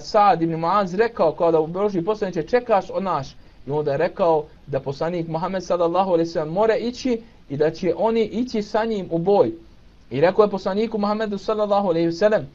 Sad ibn Muaz rekao kao da u Boži poslaniče čekaš od naš, i onda je rekao da poslanik Muhammed sallallahu alaihi sallam mora ići i da će oni ići sa njim u boj. I rekao je poslaniku Muhammedu sallallahu alaihi sallam,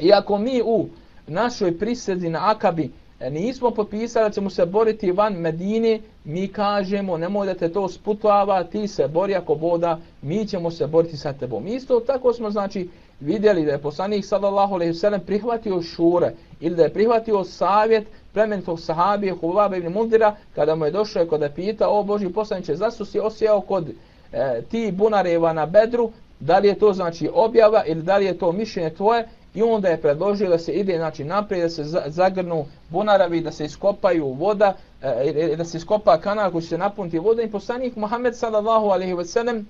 iako mi u našoj prisedi na Akabi E, nismo potpisali da ćemo se boriti van Medine, mi kažemo nemoj da te to sputava, ti se bori ako boda, mi ćemo se boriti sa tebom. Isto tako smo znači vidjeli da je poslanik sallallahu alejhi ve sellem prihvatio šure ili da je prihvatio savjet plemenitog sahabije Hubaba ibn Mundira kada mu je došao i kada pita o Boži poslanice zašto si osjeo kod e, ti bunareva na Bedru da li je to znači objava ili da li je to mišljenje tvoje I onda je predložio da se ide znači, naprijed, da se zagrnu bunaravi, da se iskopaju voda, e, e, da se iskopa kanal koji će se napuniti voda. I poslanik Muhammed sallallahu alaihi wa sallam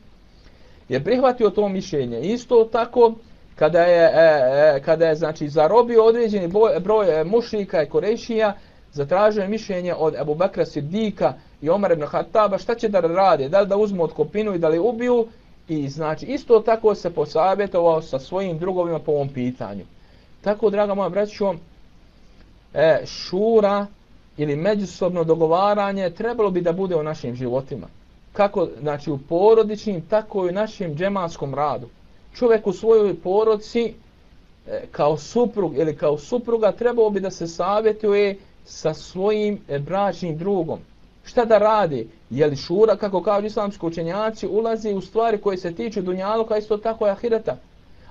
je prihvatio to mišljenje. Isto tako, kada je, e, e kada je znači, zarobio određeni broj, e, broj mušlika i korešija, zatražio je mišljenje od Ebu Bekra Siddika i Omar ibn Khattaba, šta će da rade, da li da uzmu od kopinu i da li ubiju, I znači isto tako se posavjetovao sa svojim drugovima po ovom pitanju. Tako, draga moja braćo, e, šura ili međusobno dogovaranje trebalo bi da bude u našim životima. Kako znači u porodičnim, tako i u našem džemanskom radu. Čovjek u svojoj porodci e, kao suprug ili kao supruga trebalo bi da se savjetuje sa svojim e, bračnim drugom šta da radi, je li šura, kako kao islamski učenjaci, ulazi u stvari koje se tiču dunjaluka, isto tako je ahireta.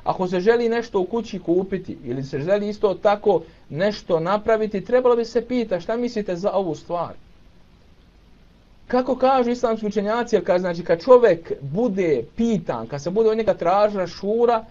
Ako se želi nešto u kući kupiti ili se želi isto tako nešto napraviti, trebalo bi se pita šta mislite za ovu stvar. Kako kažu islamski učenjaci, kad, znači, kad čovjek bude pitan, kad se bude od njega tražna šura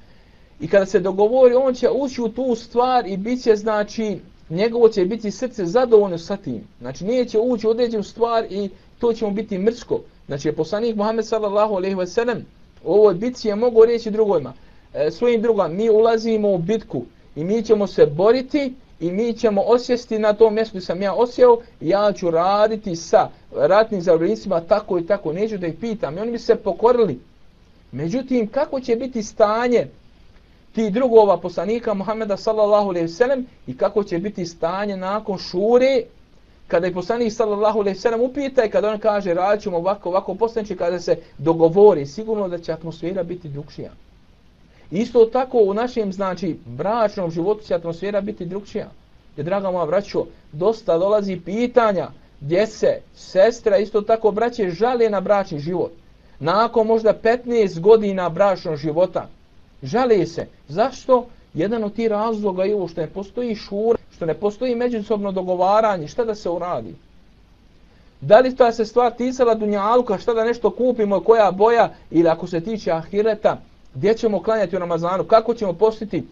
i kada se dogovori, on će ući u tu stvar i bit će, znači, njegovo će biti srce zadovoljno sa tim. Znači nije će ući u određenu stvar i to će mu biti mrsko. Znači je poslanik Muhammed sallallahu alaihi wa sallam u ovoj bitci je mogo reći drugojima. E, svojim drugom, mi ulazimo u bitku i mi ćemo se boriti i mi ćemo osjesti na tom mjestu sam ja osjeo i ja ću raditi sa ratnim zarobljenicima tako i tako. Neću da ih pitam. I oni bi se pokorili. Međutim, kako će biti stanje ti drugova poslanika Muhameda sallallahu alejhi ve sellem i kako će biti stanje nakon šure kada je poslanik sallallahu alejhi ve sellem upita i kada on kaže radićemo ovako ovako poslanici kada se dogovori sigurno da će atmosfera biti drugčija. Isto tako u našem znači bračnom životu će atmosfera biti drugčija. Je draga moja braćo dosta dolazi pitanja gdje se sestra isto tako braće žale na bračni život. Nakon možda 15 godina bračnog života žale se. Zašto? Jedan od tih razloga je ovo što ne postoji šura, što ne postoji međusobno dogovaranje, šta da se uradi? Da li ta se stvar ticala dunjaluka, šta da nešto kupimo, koja boja, ili ako se tiče ahireta, gdje ćemo klanjati u Ramazanu, kako ćemo postiti,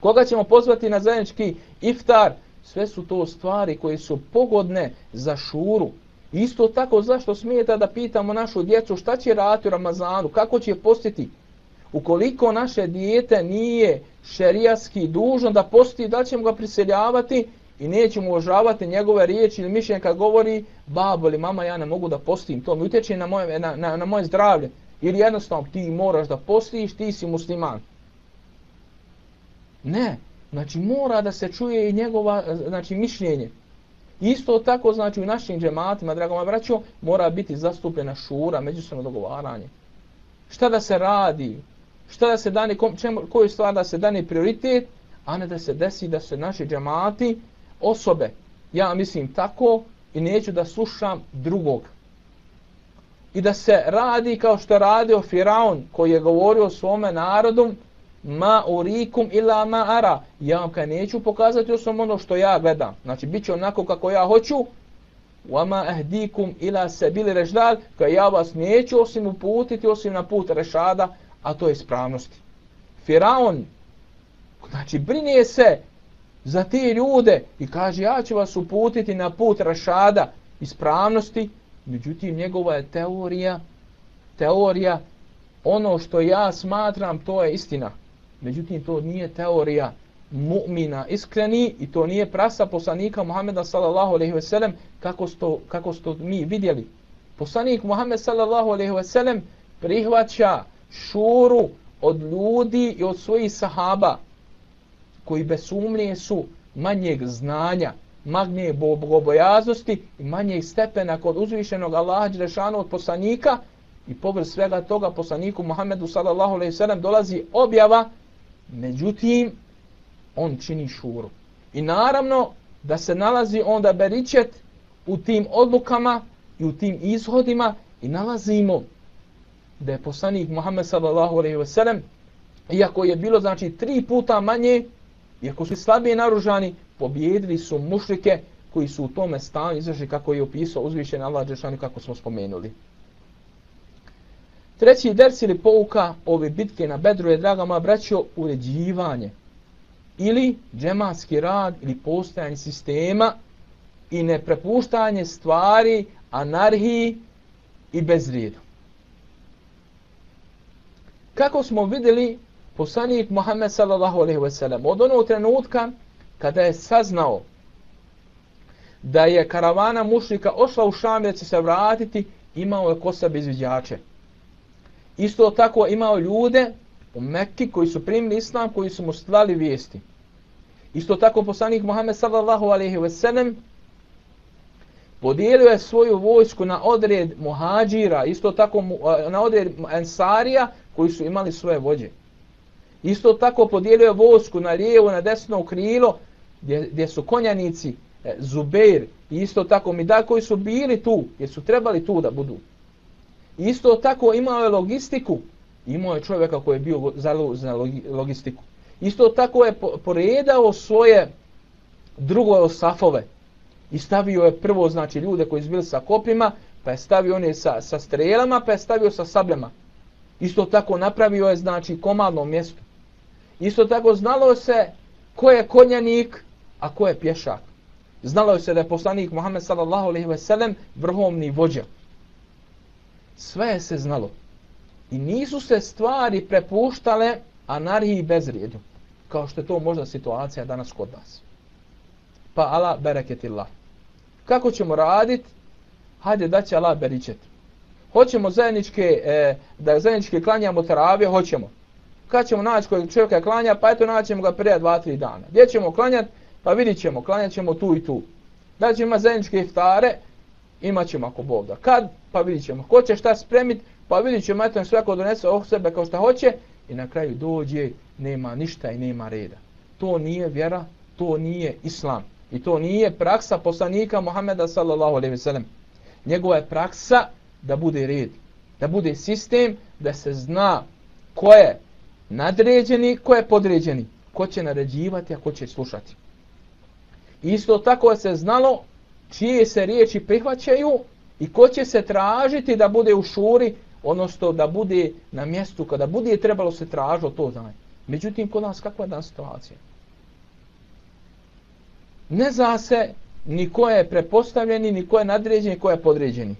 koga ćemo pozvati na zajednički iftar, sve su to stvari koje su pogodne za šuru. Isto tako, zašto smijeta da pitamo našu djecu šta će raditi u Ramazanu, kako će postiti, ukoliko naše dijete nije šerijaski dužno da posti, da ćemo ga priseljavati i nećemo uvažavati njegove riječi ili mišljenje kad govori babo ili mama ja ne mogu da postim, to mi utječe na moje, na, na, na moje zdravlje. Ili jednostavno ti moraš da postiš, ti si musliman. Ne, znači mora da se čuje i njegova znači, mišljenje. Isto tako znači u našim džematima, drago moja braćo, mora biti zastupljena šura, međusobno dogovaranje. Šta da se radi, šta da se dani, kom, čemu, koju stvar da se dani prioritet, a ne da se desi da se naši džamati, osobe, ja mislim tako, i neću da slušam drugog. I da se radi kao što je radio Firaun koji je govorio svome narodom ma urikum ila ma ara. Ja vam kaj neću pokazati osim ono što ja gledam. Znači, bit će onako kako ja hoću. Wa ma ahdikum ila sabili reždal. Kaj ja vas neću osim uputiti osim na put rešada, a to je ispravnosti. Firaun, znači, brine se za te ljude i kaže ja ću vas uputiti na put rašada ispravnosti, međutim njegova je teorija, teorija, ono što ja smatram to je istina. Međutim to nije teorija mu'mina iskreni i to nije prasa poslanika Muhammeda sallallahu alaihi ve sellem kako sto, kako sto mi vidjeli. Poslanik Muhammed sallallahu alaihi ve sellem prihvaća šuru od ljudi i od svojih sahaba koji bez sumnje su manjeg znanja, manje bogobojaznosti i manjeg stepena kod uzvišenog Allaha Đelešanu od poslanika i povrst svega toga poslaniku Muhammedu sallallahu alaihi sallam dolazi objava, međutim, on čini šuru. I naravno da se nalazi onda beričet u tim odlukama i u tim ishodima i nalazimo da je poslanik Muhammed sallallahu alejhi ve sellem iako je bilo znači tri puta manje iako su slabije naružani, pobjedili su mušrike koji su u tome stanju izašli kako je opisao uzvišen Allah Đešanu kako smo spomenuli. Treći ders ili pouka ove bitke na Bedru je, draga moja braćo, uređivanje ili džematski rad ili postojanje sistema i neprepuštanje stvari, anarhiji i bezrijedu. Kako smo vidjeli, poslanik Muhammed sallallahu alaihi ve sellem od onog trenutka kada je saznao da je karavana mušnika ošla u Šam da će se vratiti, imao je ko sebe izviđače. Isto tako imao ljude u Mekki koji su primili islam, koji su mu stvali vijesti. Isto tako poslanik Muhammed sallallahu alaihi ve sellem podijelio je svoju vojsku na odred muhađira, isto tako na odred ensarija koji su imali svoje vođe. Isto tako podijelio je vojsku na lijevo, na desno krilo, gdje, gdje su konjanici e, Zubeir i isto tako Midal koji su bili tu, jer su trebali tu da budu. Isto tako imao je logistiku, imao je čovjeka koji je bio za logistiku. Isto tako je poredao svoje drugo safove i stavio je prvo znači ljude koji su bili sa kopima, pa je stavio one sa, sa strelama, pa je stavio sa sabljama. Isto tako napravio je znači komadno mjesto. Isto tako znalo se ko je konjanik, a ko je pješak. Znalo se da je poslanik Muhammed sallallahu alejhi ve sellem vrhovni vođa. Sve je se znalo. I nisu se stvari prepuštale anarhiji i bezrijedu. Kao što je to možda situacija danas kod nas. Pa Allah bereketillah. Kako ćemo raditi? Hajde da će Allah beričeti. Hoćemo zajedničke, e, da zajedničke klanjamo taravije, hoćemo kad ćemo naći kojeg čovjeka klanja, pa eto naćemo ga prije dva, tri dana. Gdje ćemo klanjati? Pa vidit ćemo, klanjat ćemo tu i tu. Da ćemo imati zajedničke iftare, imat ćemo ako Bog da. Kad? Pa vidit ćemo. Ko će šta spremit? Pa vidit ćemo, eto svako donese oh sebe kao šta hoće i na kraju dođe, nema ništa i nema reda. To nije vjera, to nije islam. I to nije praksa poslanika Muhammeda sallallahu alaihi ve sellem. Njegova je praksa da bude red, da bude sistem, da se zna ko je nadređeni, ko je podređeni, ko će naređivati, a ko će slušati. Isto tako se znalo čije se riječi prihvaćaju i ko će se tražiti da bude u šuri, odnosno da bude na mjestu kada bude trebalo se tražiti to znanje. Međutim, kod nas kakva je dan situacija? Ne zna se ni ko je prepostavljeni, ni ko je nadređeni, ni ko je podređeni.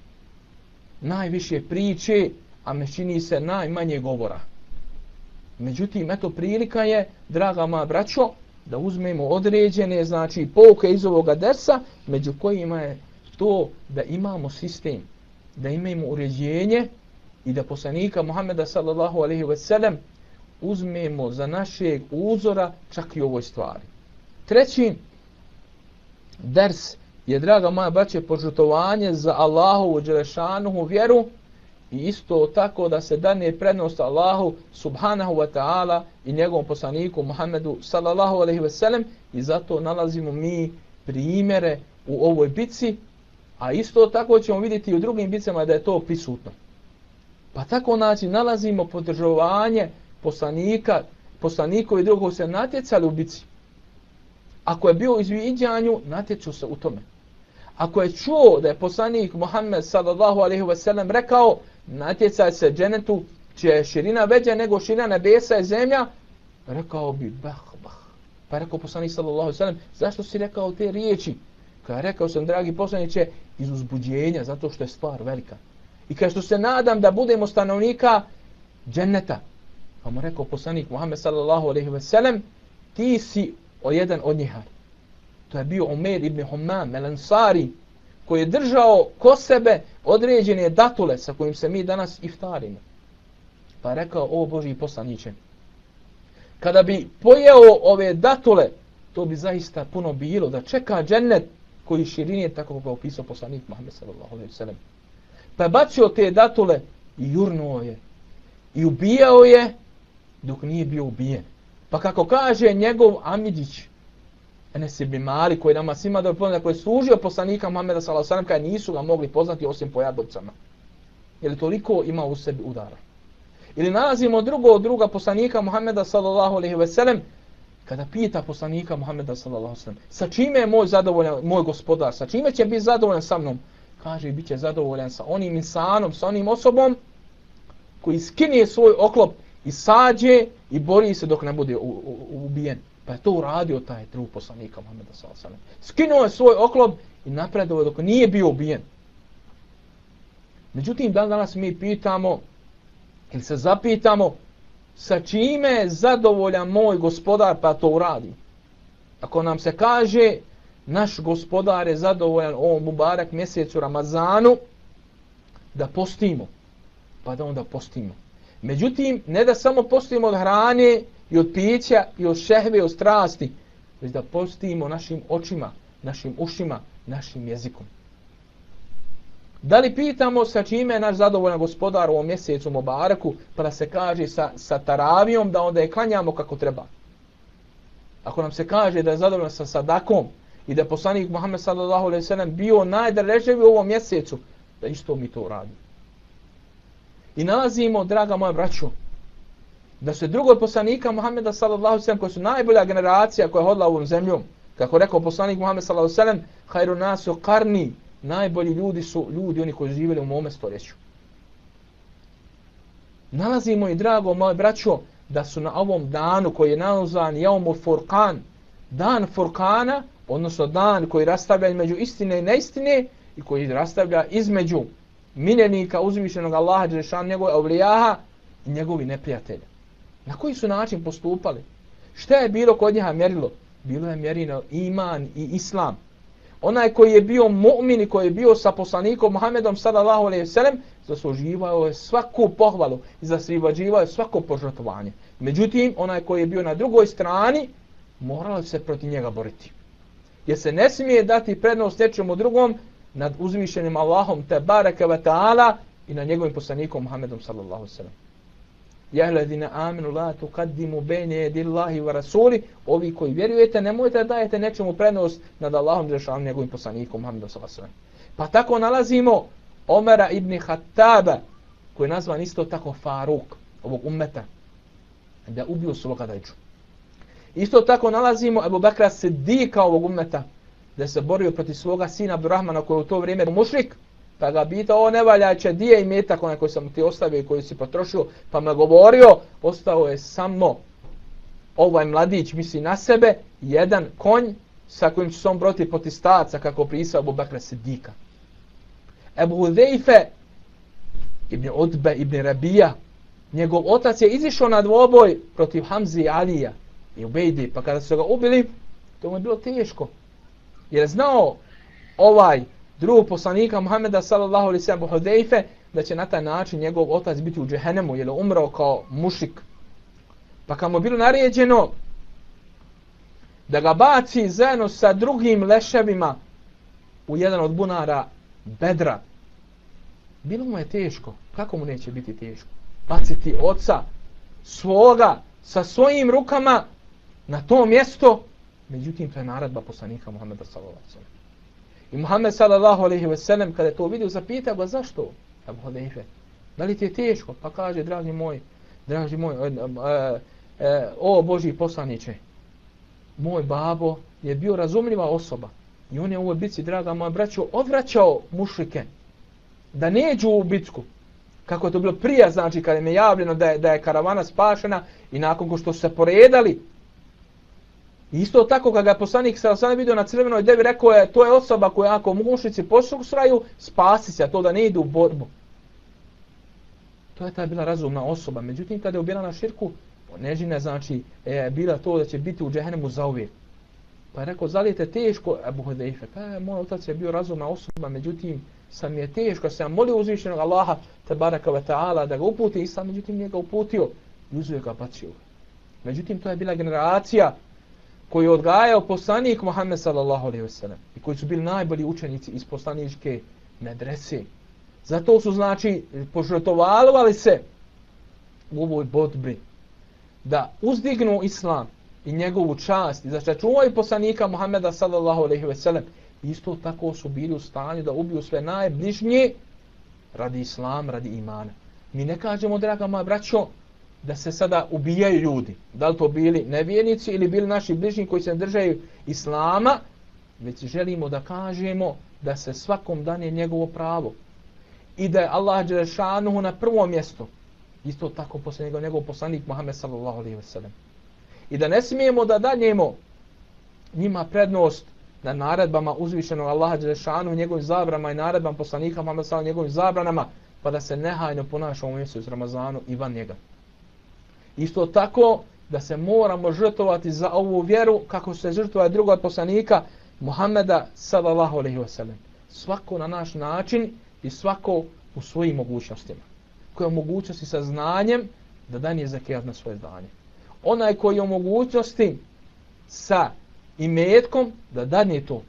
Najviše priče, a me čini se najmanje govora. Međutim, eto prilika je, draga moja braćo, da uzmemo određene znači pouke iz ovoga dersa među kojima je to da imamo sistem da imamo uređenje i da poslanika Muhammeda sallallahu alejhi ve sellem uzmemo za našeg uzora čak i u ovoj stvari. Treći ders je, draga moja braće, požutovanje za Allahovu dželešanuhu vjeru i isto tako da se dane prednost Allahu subhanahu wa ta'ala i njegovom poslaniku Muhammedu sallallahu alaihi ve sellem i zato nalazimo mi primjere u ovoj bitci, a isto tako ćemo vidjeti i u drugim bicama da je to prisutno. Pa tako znači nalazimo podržovanje poslanika, poslanikovi drugog se natjecali u bici. Ako je bio u izviđanju, natječu se u tome. Ako je čuo da je poslanik Muhammed sallallahu alaihi wa sallam rekao natjecaj se dženetu čija je širina veća nego širina nebesa i zemlja, rekao bi bah, bah. Pa rekao poslanik sallallahu alaihi wa sallam, zašto si rekao te riječi? Kada rekao sam, dragi poslaniće, iz uzbuđenja, zato što je stvar velika. I kao što se nadam da budemo stanovnika dženeta. Pa mu rekao poslanik Muhammed sallallahu alaihi wa sallam, ti si o jedan od njiha. To je bio Umer ibn Humam, Melansari, koji je držao ko sebe određene datule sa kojim se mi danas iftarimo. Pa je rekao, o Boži poslaniće, kada bi pojeo ove datule, to bi zaista puno bilo, da čeka džennet koji širinije, tako kao je opisao poslanik Muhammed sallallahu alejhi ve sellem. Pa je bacio te datule i jurnuo je. I ubijao je dok nije bio ubijen. Pa kako kaže njegov Amidić, Enes ibn Mali, koji nama svima dobro poznat, koji je služio poslanika Muhammeda s.a.v. kada nisu ga mogli poznati osim po jadovcama. Jer toliko ima u sebi udara. Ili nalazimo drugo od druga poslanika Muhammeda s.a.v. kada pita poslanika Muhammeda s.a.v. sa čime je moj zadovoljan, moj gospodar, sa čime će biti zadovoljan sa mnom? Kaže, bit će zadovoljan sa onim insanom, sa onim osobom koji skinje svoj oklop i sađe i bori se dok ne bude ubijen. Pa je to uradio taj drug poslanika Muhammeda s.a.v. Skinuo je svoj oklop i napredovao dok nije bio ubijen. Međutim, dan danas mi pitamo ili se zapitamo sa čime je zadovoljan moj gospodar pa to uradi. Ako nam se kaže naš gospodar je zadovoljan ovom Mubarak mjesecu Ramazanu da postimo, pa da onda postimo. Međutim, ne da samo postimo od hrane i od pića i od šehve i od strasti, već da postimo našim očima, našim ušima, našim jezikom. Da li pitamo sa čime je naš zadovoljan gospodar u ovom mjesecu Mubaraku, pa da se kaže sa, sa taravijom, da onda je klanjamo kako treba. Ako nam se kaže da je zadovoljan sa sadakom i da je poslanik Muhammed sallallahu alaihi sallam bio najdraževi u ovom mjesecu, da isto mi to uradimo. I nalazimo, draga moja braćo, da se od poslanika Muhammeda sallallahu alejhi ve koji su najbolja generacija koja je hodila ovom zemljom, kako rekao poslanik Muhammed sallallahu alejhi ve khairu nasu qarni, najbolji ljudi su ljudi oni koji živjeli u mome stoljeću. Nalazimo i drago moje braćo da su na ovom danu koji je nazvan Jaumul Furqan, dan Furkana, odnosno dan koji rastavlja između istine i neistine i koji rastavlja između miljenika uzvišenog Allaha Đelešan, njegove avlijaha i njegovi neprijatelja. Na koji su način postupali? Šta je bilo kod njeha mjerilo? Bilo je mjerino iman i islam. Onaj koji je bio mu'min i koji je bio sa poslanikom Muhammedom sallallahu alejhi ve sellem zasluživao je svaku pohvalu i zasluživao je svako požrtvovanje. Međutim, onaj koji je bio na drugoj strani moralo se protiv njega boriti. Jer se ne smije dati prednost nečemu drugom nad uzvišenim Allahom te bareke ve ta'ala i na njegovim poslanikom Muhammedom sallallahu alejhi ve sellem ladina aminu la tuqaddimu bayna yadi Allahi wa rasuli, ovi koji vjerujete, nemojte da dajete nečemu prednost nad Allahom džeshalom njegovim poslanikom Muhammedom s.a.v. Pa tako nalazimo Omera ibn Khattaba, koji je nazvan isto tako Faruk ovog ummeta, da ubio svoga dajđu. Isto tako nalazimo Ebu Bakra Siddika ovog ummeta, da se borio protiv svoga sina Abdurrahmana koji u to vrijeme mušrik, pa ga pita, o ne valja će, di je i metak onaj koji sam ti ostavio i koji si potrošio, pa me govorio, ostao je samo ovaj mladić, misli na sebe, jedan konj sa kojim će se on broti potistaca, kako prisao Abu Bakra Sidika. Ebu Hudejfe, ibn Utbe, ibn Rabija, njegov otac je izišao na dvoboj protiv Hamzi i Alija i Ubejdi. Pa kada su ga ubili, to mu je bilo teško. Jer je znao ovaj drugog poslanika Muhameda sallallahu alaihi sallam Hudejfe da će na taj način njegov otac biti u džehennemu jer je umrao kao mušik. Pa kad mu bilo naređeno da ga baci zajedno sa drugim leševima u jedan od bunara bedra, bilo mu je teško. Kako mu neće biti teško? Baciti oca svoga sa svojim rukama na to mjesto, međutim to je naradba poslanika Muhammeda sallallahu alaihi sallam. I Muhammed sallallahu alaihi ve sellem kada je to vidio zapita ga zašto? Ebu Hudejfe. Da li ti je teško? Pa kaže, dragi moj, dragi moj, e, e, e, o Boži poslaniće, moj babo je bio razumljiva osoba. I on je u ovoj bitci, draga moja braćo, odvraćao mušrike da neđu u bitku. Kako je to bilo prija, znači kada je javljeno da je, da je karavana spašena i nakon što su se poredali, Isto tako kada ga poslanik sa sam vidio na crvenoj devi rekao je to je osoba koja ako mušici poslušaju spasi se a to da ne idu u borbu. To je ta bila razumna osoba. Međutim kada je ubila na širku nežina znači je bila to da će biti u džehennemu za uvijek. Pa je rekao zalijete teško Abu Hudejfe. Pa je moj otac je bio razumna osoba međutim sam je teško sam molio uzvišenog Allaha te baraka ve ta'ala da ga uputi i sam međutim nije ga uputio i uzuje ga bacio. Međutim to je bila generacija koji je odgajao poslanik Muhammed sallallahu alaihi wasallam i koji su bili najbolji učenici iz poslaničke medrese. Zato su znači požrtovali se u ovoj bodbi da uzdignu islam i njegovu čast i da se čuvaju poslanika Muhammeda sallallahu alaihi wasallam isto tako su bili u stanju da ubiju sve najbližnje radi islam, radi imana. Mi ne kažemo, draga moja braćo, da se sada ubijaju ljudi. Da li to bili nevjernici ili bili naši bližnji koji se držaju islama, već želimo da kažemo da se svakom dan je njegovo pravo. I da je Allah Đelešanuhu na prvo mjesto. Isto tako posle njegov, njegov poslanik Muhammed sallallahu alaihi wa sallam. I da ne smijemo da danjemo njima prednost na naredbama uzvišenog Allaha Đelešanuhu, njegovim zabranama i naredbama poslanika Muhammed sallallahu njegovim zabranama, pa da se nehajno ponašamo u mjesecu Ramazanu i van njega. Isto tako da se moramo žrtovati za ovu vjeru kako se žrtova drugog poslanika Muhammeda sallallahu alaihi ve sellem. Svako na naš način i svako u svojim mogućnostima. Koje mogućnosti sa znanjem da dan je zakijat na svoje znanje. Onaj koji je u mogućnosti sa imetkom da dan je to.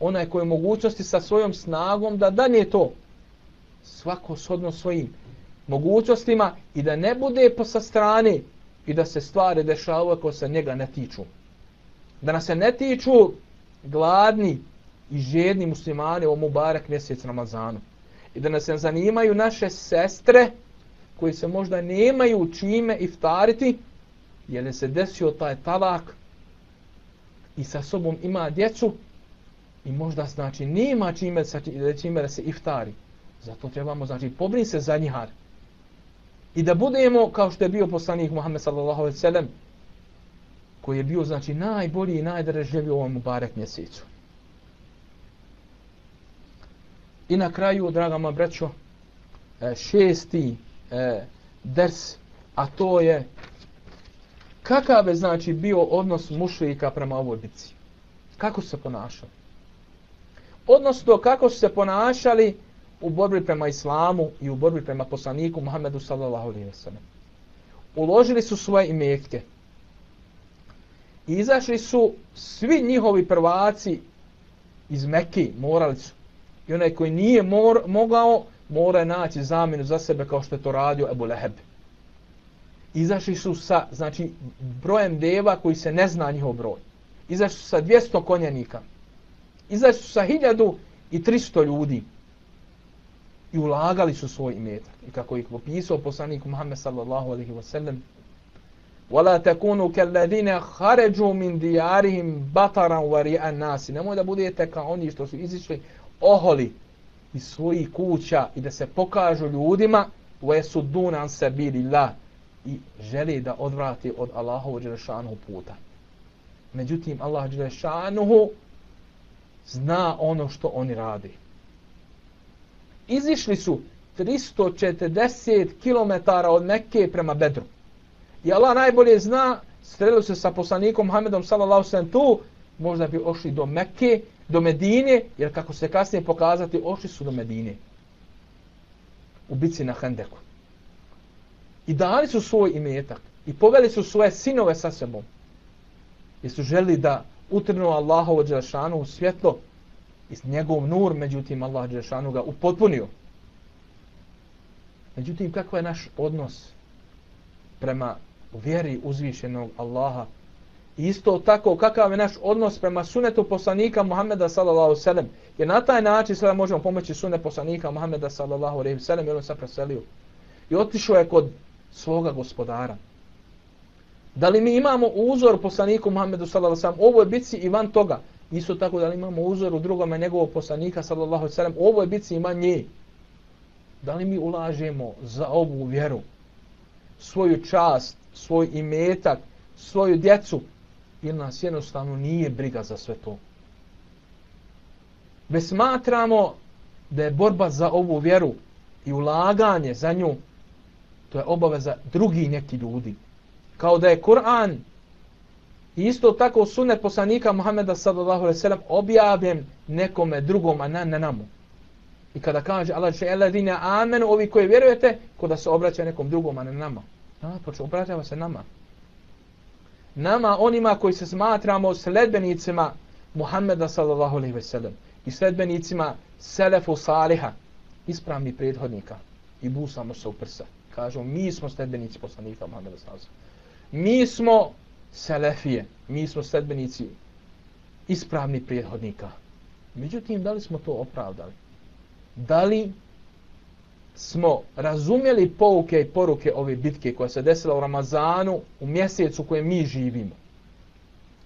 Onaj koji je u mogućnosti sa svojom snagom da dan je to. Svako shodno svojim mogućnostima i da ne bude po sa strane i da se stvari dešavaju ako se njega ne tiču. Da nas se ne tiču gladni i žedni muslimani u Mubarak mjesec Ramazanu. I da nas se zanimaju naše sestre koji se možda nemaju čime iftariti jer je se desio taj talak i sa sobom ima djecu i možda znači nema čime, čime da se iftari. Zato trebamo znači pobrini se za njihar i da budemo kao što je bio poslanik Muhammed sallallahu alejhi ve sellem koji je bio znači najbolji i najdražljivi u ovom Mubarek mjesecu. I na kraju, draga moja braćo, e, šesti e, ders, a to je kakav je znači bio odnos mušlika prema ovoj bici. Kako su se ponašali? Odnosno, kako su se ponašali u borbi prema islamu i u borbi prema poslaniku Muhammedu sallallahu alaihi ve sellem. Uložili su svoje imetke. I izašli su svi njihovi prvaci iz Mekke, morali su. I onaj koji nije mor, mogao, mora naći zamjenu za sebe kao što je to radio Ebu Leheb. Izašli su sa znači, brojem deva koji se ne zna njihov broj. Izašli su sa 200 konjanika. Izašli su sa 1300 ljudi i ulagali su svoj imetak. I kako ih popisao poslanik Muhammed sallallahu alaihi wa sallam, وَلَا تَكُونُوا كَالَّذِينَ خَرَجُوا مِنْ دِيَارِهِمْ بَطَرًا وَرِيَا النَّاسِ Nemoj da budete kao oni što su izišli oholi iz svojih kuća i da se pokažu ljudima وَيَسُدُّونَ عَنْ سَبِيلِ اللَّهِ i želi da odvrati od Allahovu Đelešanuhu puta. Međutim, Allah Đelešanuhu zna ono što oni radi izišli su 340 km od Mekke prema Bedru. I Allah najbolje zna strelili se sa poslanikom Muhammedom sallallahu sallam tu, možda bi ošli do Mekke, do Medine, jer kako se kasnije pokazati, ošli su do Medine. U bici na Hendeku. I dali su svoj imetak. I poveli su svoje sinove sa sebom. Jer su želi da utrnu Allahovo Đelšanu u svjetlo i njegov nur, međutim Allah Đelšanu ga upotpunio. Međutim, kako je naš odnos prema vjeri uzvišenog Allaha? Isto tako, kakav je naš odnos prema sunetu poslanika Muhammeda sallallahu sallam? Jer na taj način sada možemo pomoći sunet poslanika Muhammeda sallallahu sallam jer on se preselio. I otišao je kod svoga gospodara. Da li mi imamo uzor poslaniku Muhammedu sallallahu sallam? Ovo je bitci i van toga. Isto tako da li imamo uzor u drugome njegovog poslanika sallallahu sallam? Ovo je bici ima nje. Da li mi ulažemo za ovu vjeru svoju čast, svoj imetak, svoju djecu ili nas jednostavno nije briga za sve to. Ve smatramo da je borba za ovu vjeru i ulaganje za nju to je obaveza drugi neki ljudi. Kao da je Kur'an isto tako sunet poslanika Muhammeda sallallahu alaihi sallam objavljen nekome drugom, a ne, na namu. I kada kaže Allah će eladine amenu, ovi koji vjerujete, kod da se obraća nekom drugom, a ne nama. Napoče, obraćava se nama. Nama, onima koji se smatramo sledbenicima Muhammeda sallallahu alaihi ve sellem i sledbenicima Selefu Saliha, ispravni prethodnika i busamo se u prsa. Kažemo, mi smo sledbenici poslanika Muhammeda sallallahu alaihi ve sellem. Mi smo Selefije, mi smo sledbenici ispravni prethodnika. Međutim, da li smo to opravdali? da li smo razumjeli pouke i poruke ove bitke koja se desila u Ramazanu u mjesecu u kojem mi živimo.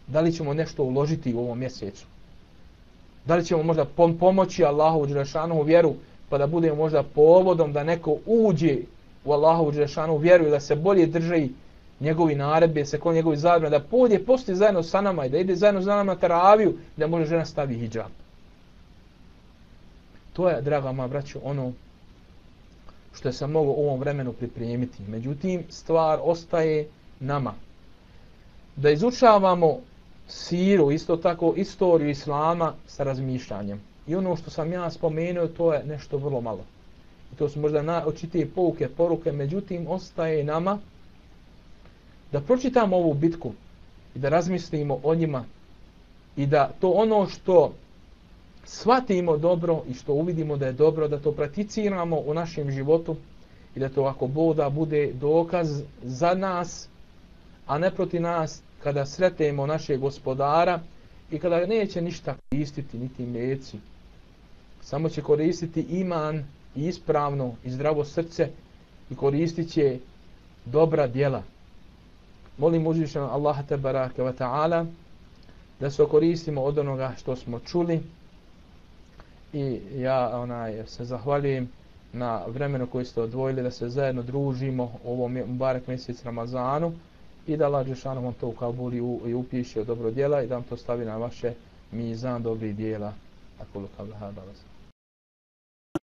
Da li ćemo nešto uložiti u ovom mjesecu? Da li ćemo možda pomoći Allahu u vjeru pa da budemo možda povodom da neko uđe u Allahu u vjeru i da se bolje drži njegovi naredbe, se kod njegovi zabrane, da podje posti zajedno sa nama i da ide zajedno sa nama na teraviju da može žena stavi hijab. To je, draga moja braćo, ono što je se moglo u ovom vremenu pripremiti. Međutim, stvar ostaje nama. Da izučavamo siru, isto tako istoriju Islama sa razmišljanjem. I ono što sam ja spomenuo, to je nešto vrlo malo. I to su možda najočitije pouke, poruke, međutim, ostaje nama da pročitamo ovu bitku i da razmislimo o njima i da to ono što shvatimo dobro i što uvidimo da je dobro, da to prakticiramo u našem životu i da to ako Boda bude dokaz za nas, a ne proti nas, kada sretemo našeg gospodara i kada neće ništa koristiti, niti meci. Samo će koristiti iman i ispravno i zdravo srce i koristit će dobra djela. Molim uzvišenog Allaha te barake wa ta'ala da se koristimo od onoga što smo čuli i ja onaj se zahvaljujem na vremenu koje ste odvojili da se zajedno družimo u ovom Mubarak mjesec Ramazanu i da Allah Žešanu vam to u Kabuli i upiše od dobro djela i da vam to stavi na vaše mizan dobrih djela. Ako lu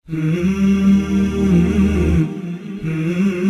Mm-hmm. Mm -hmm.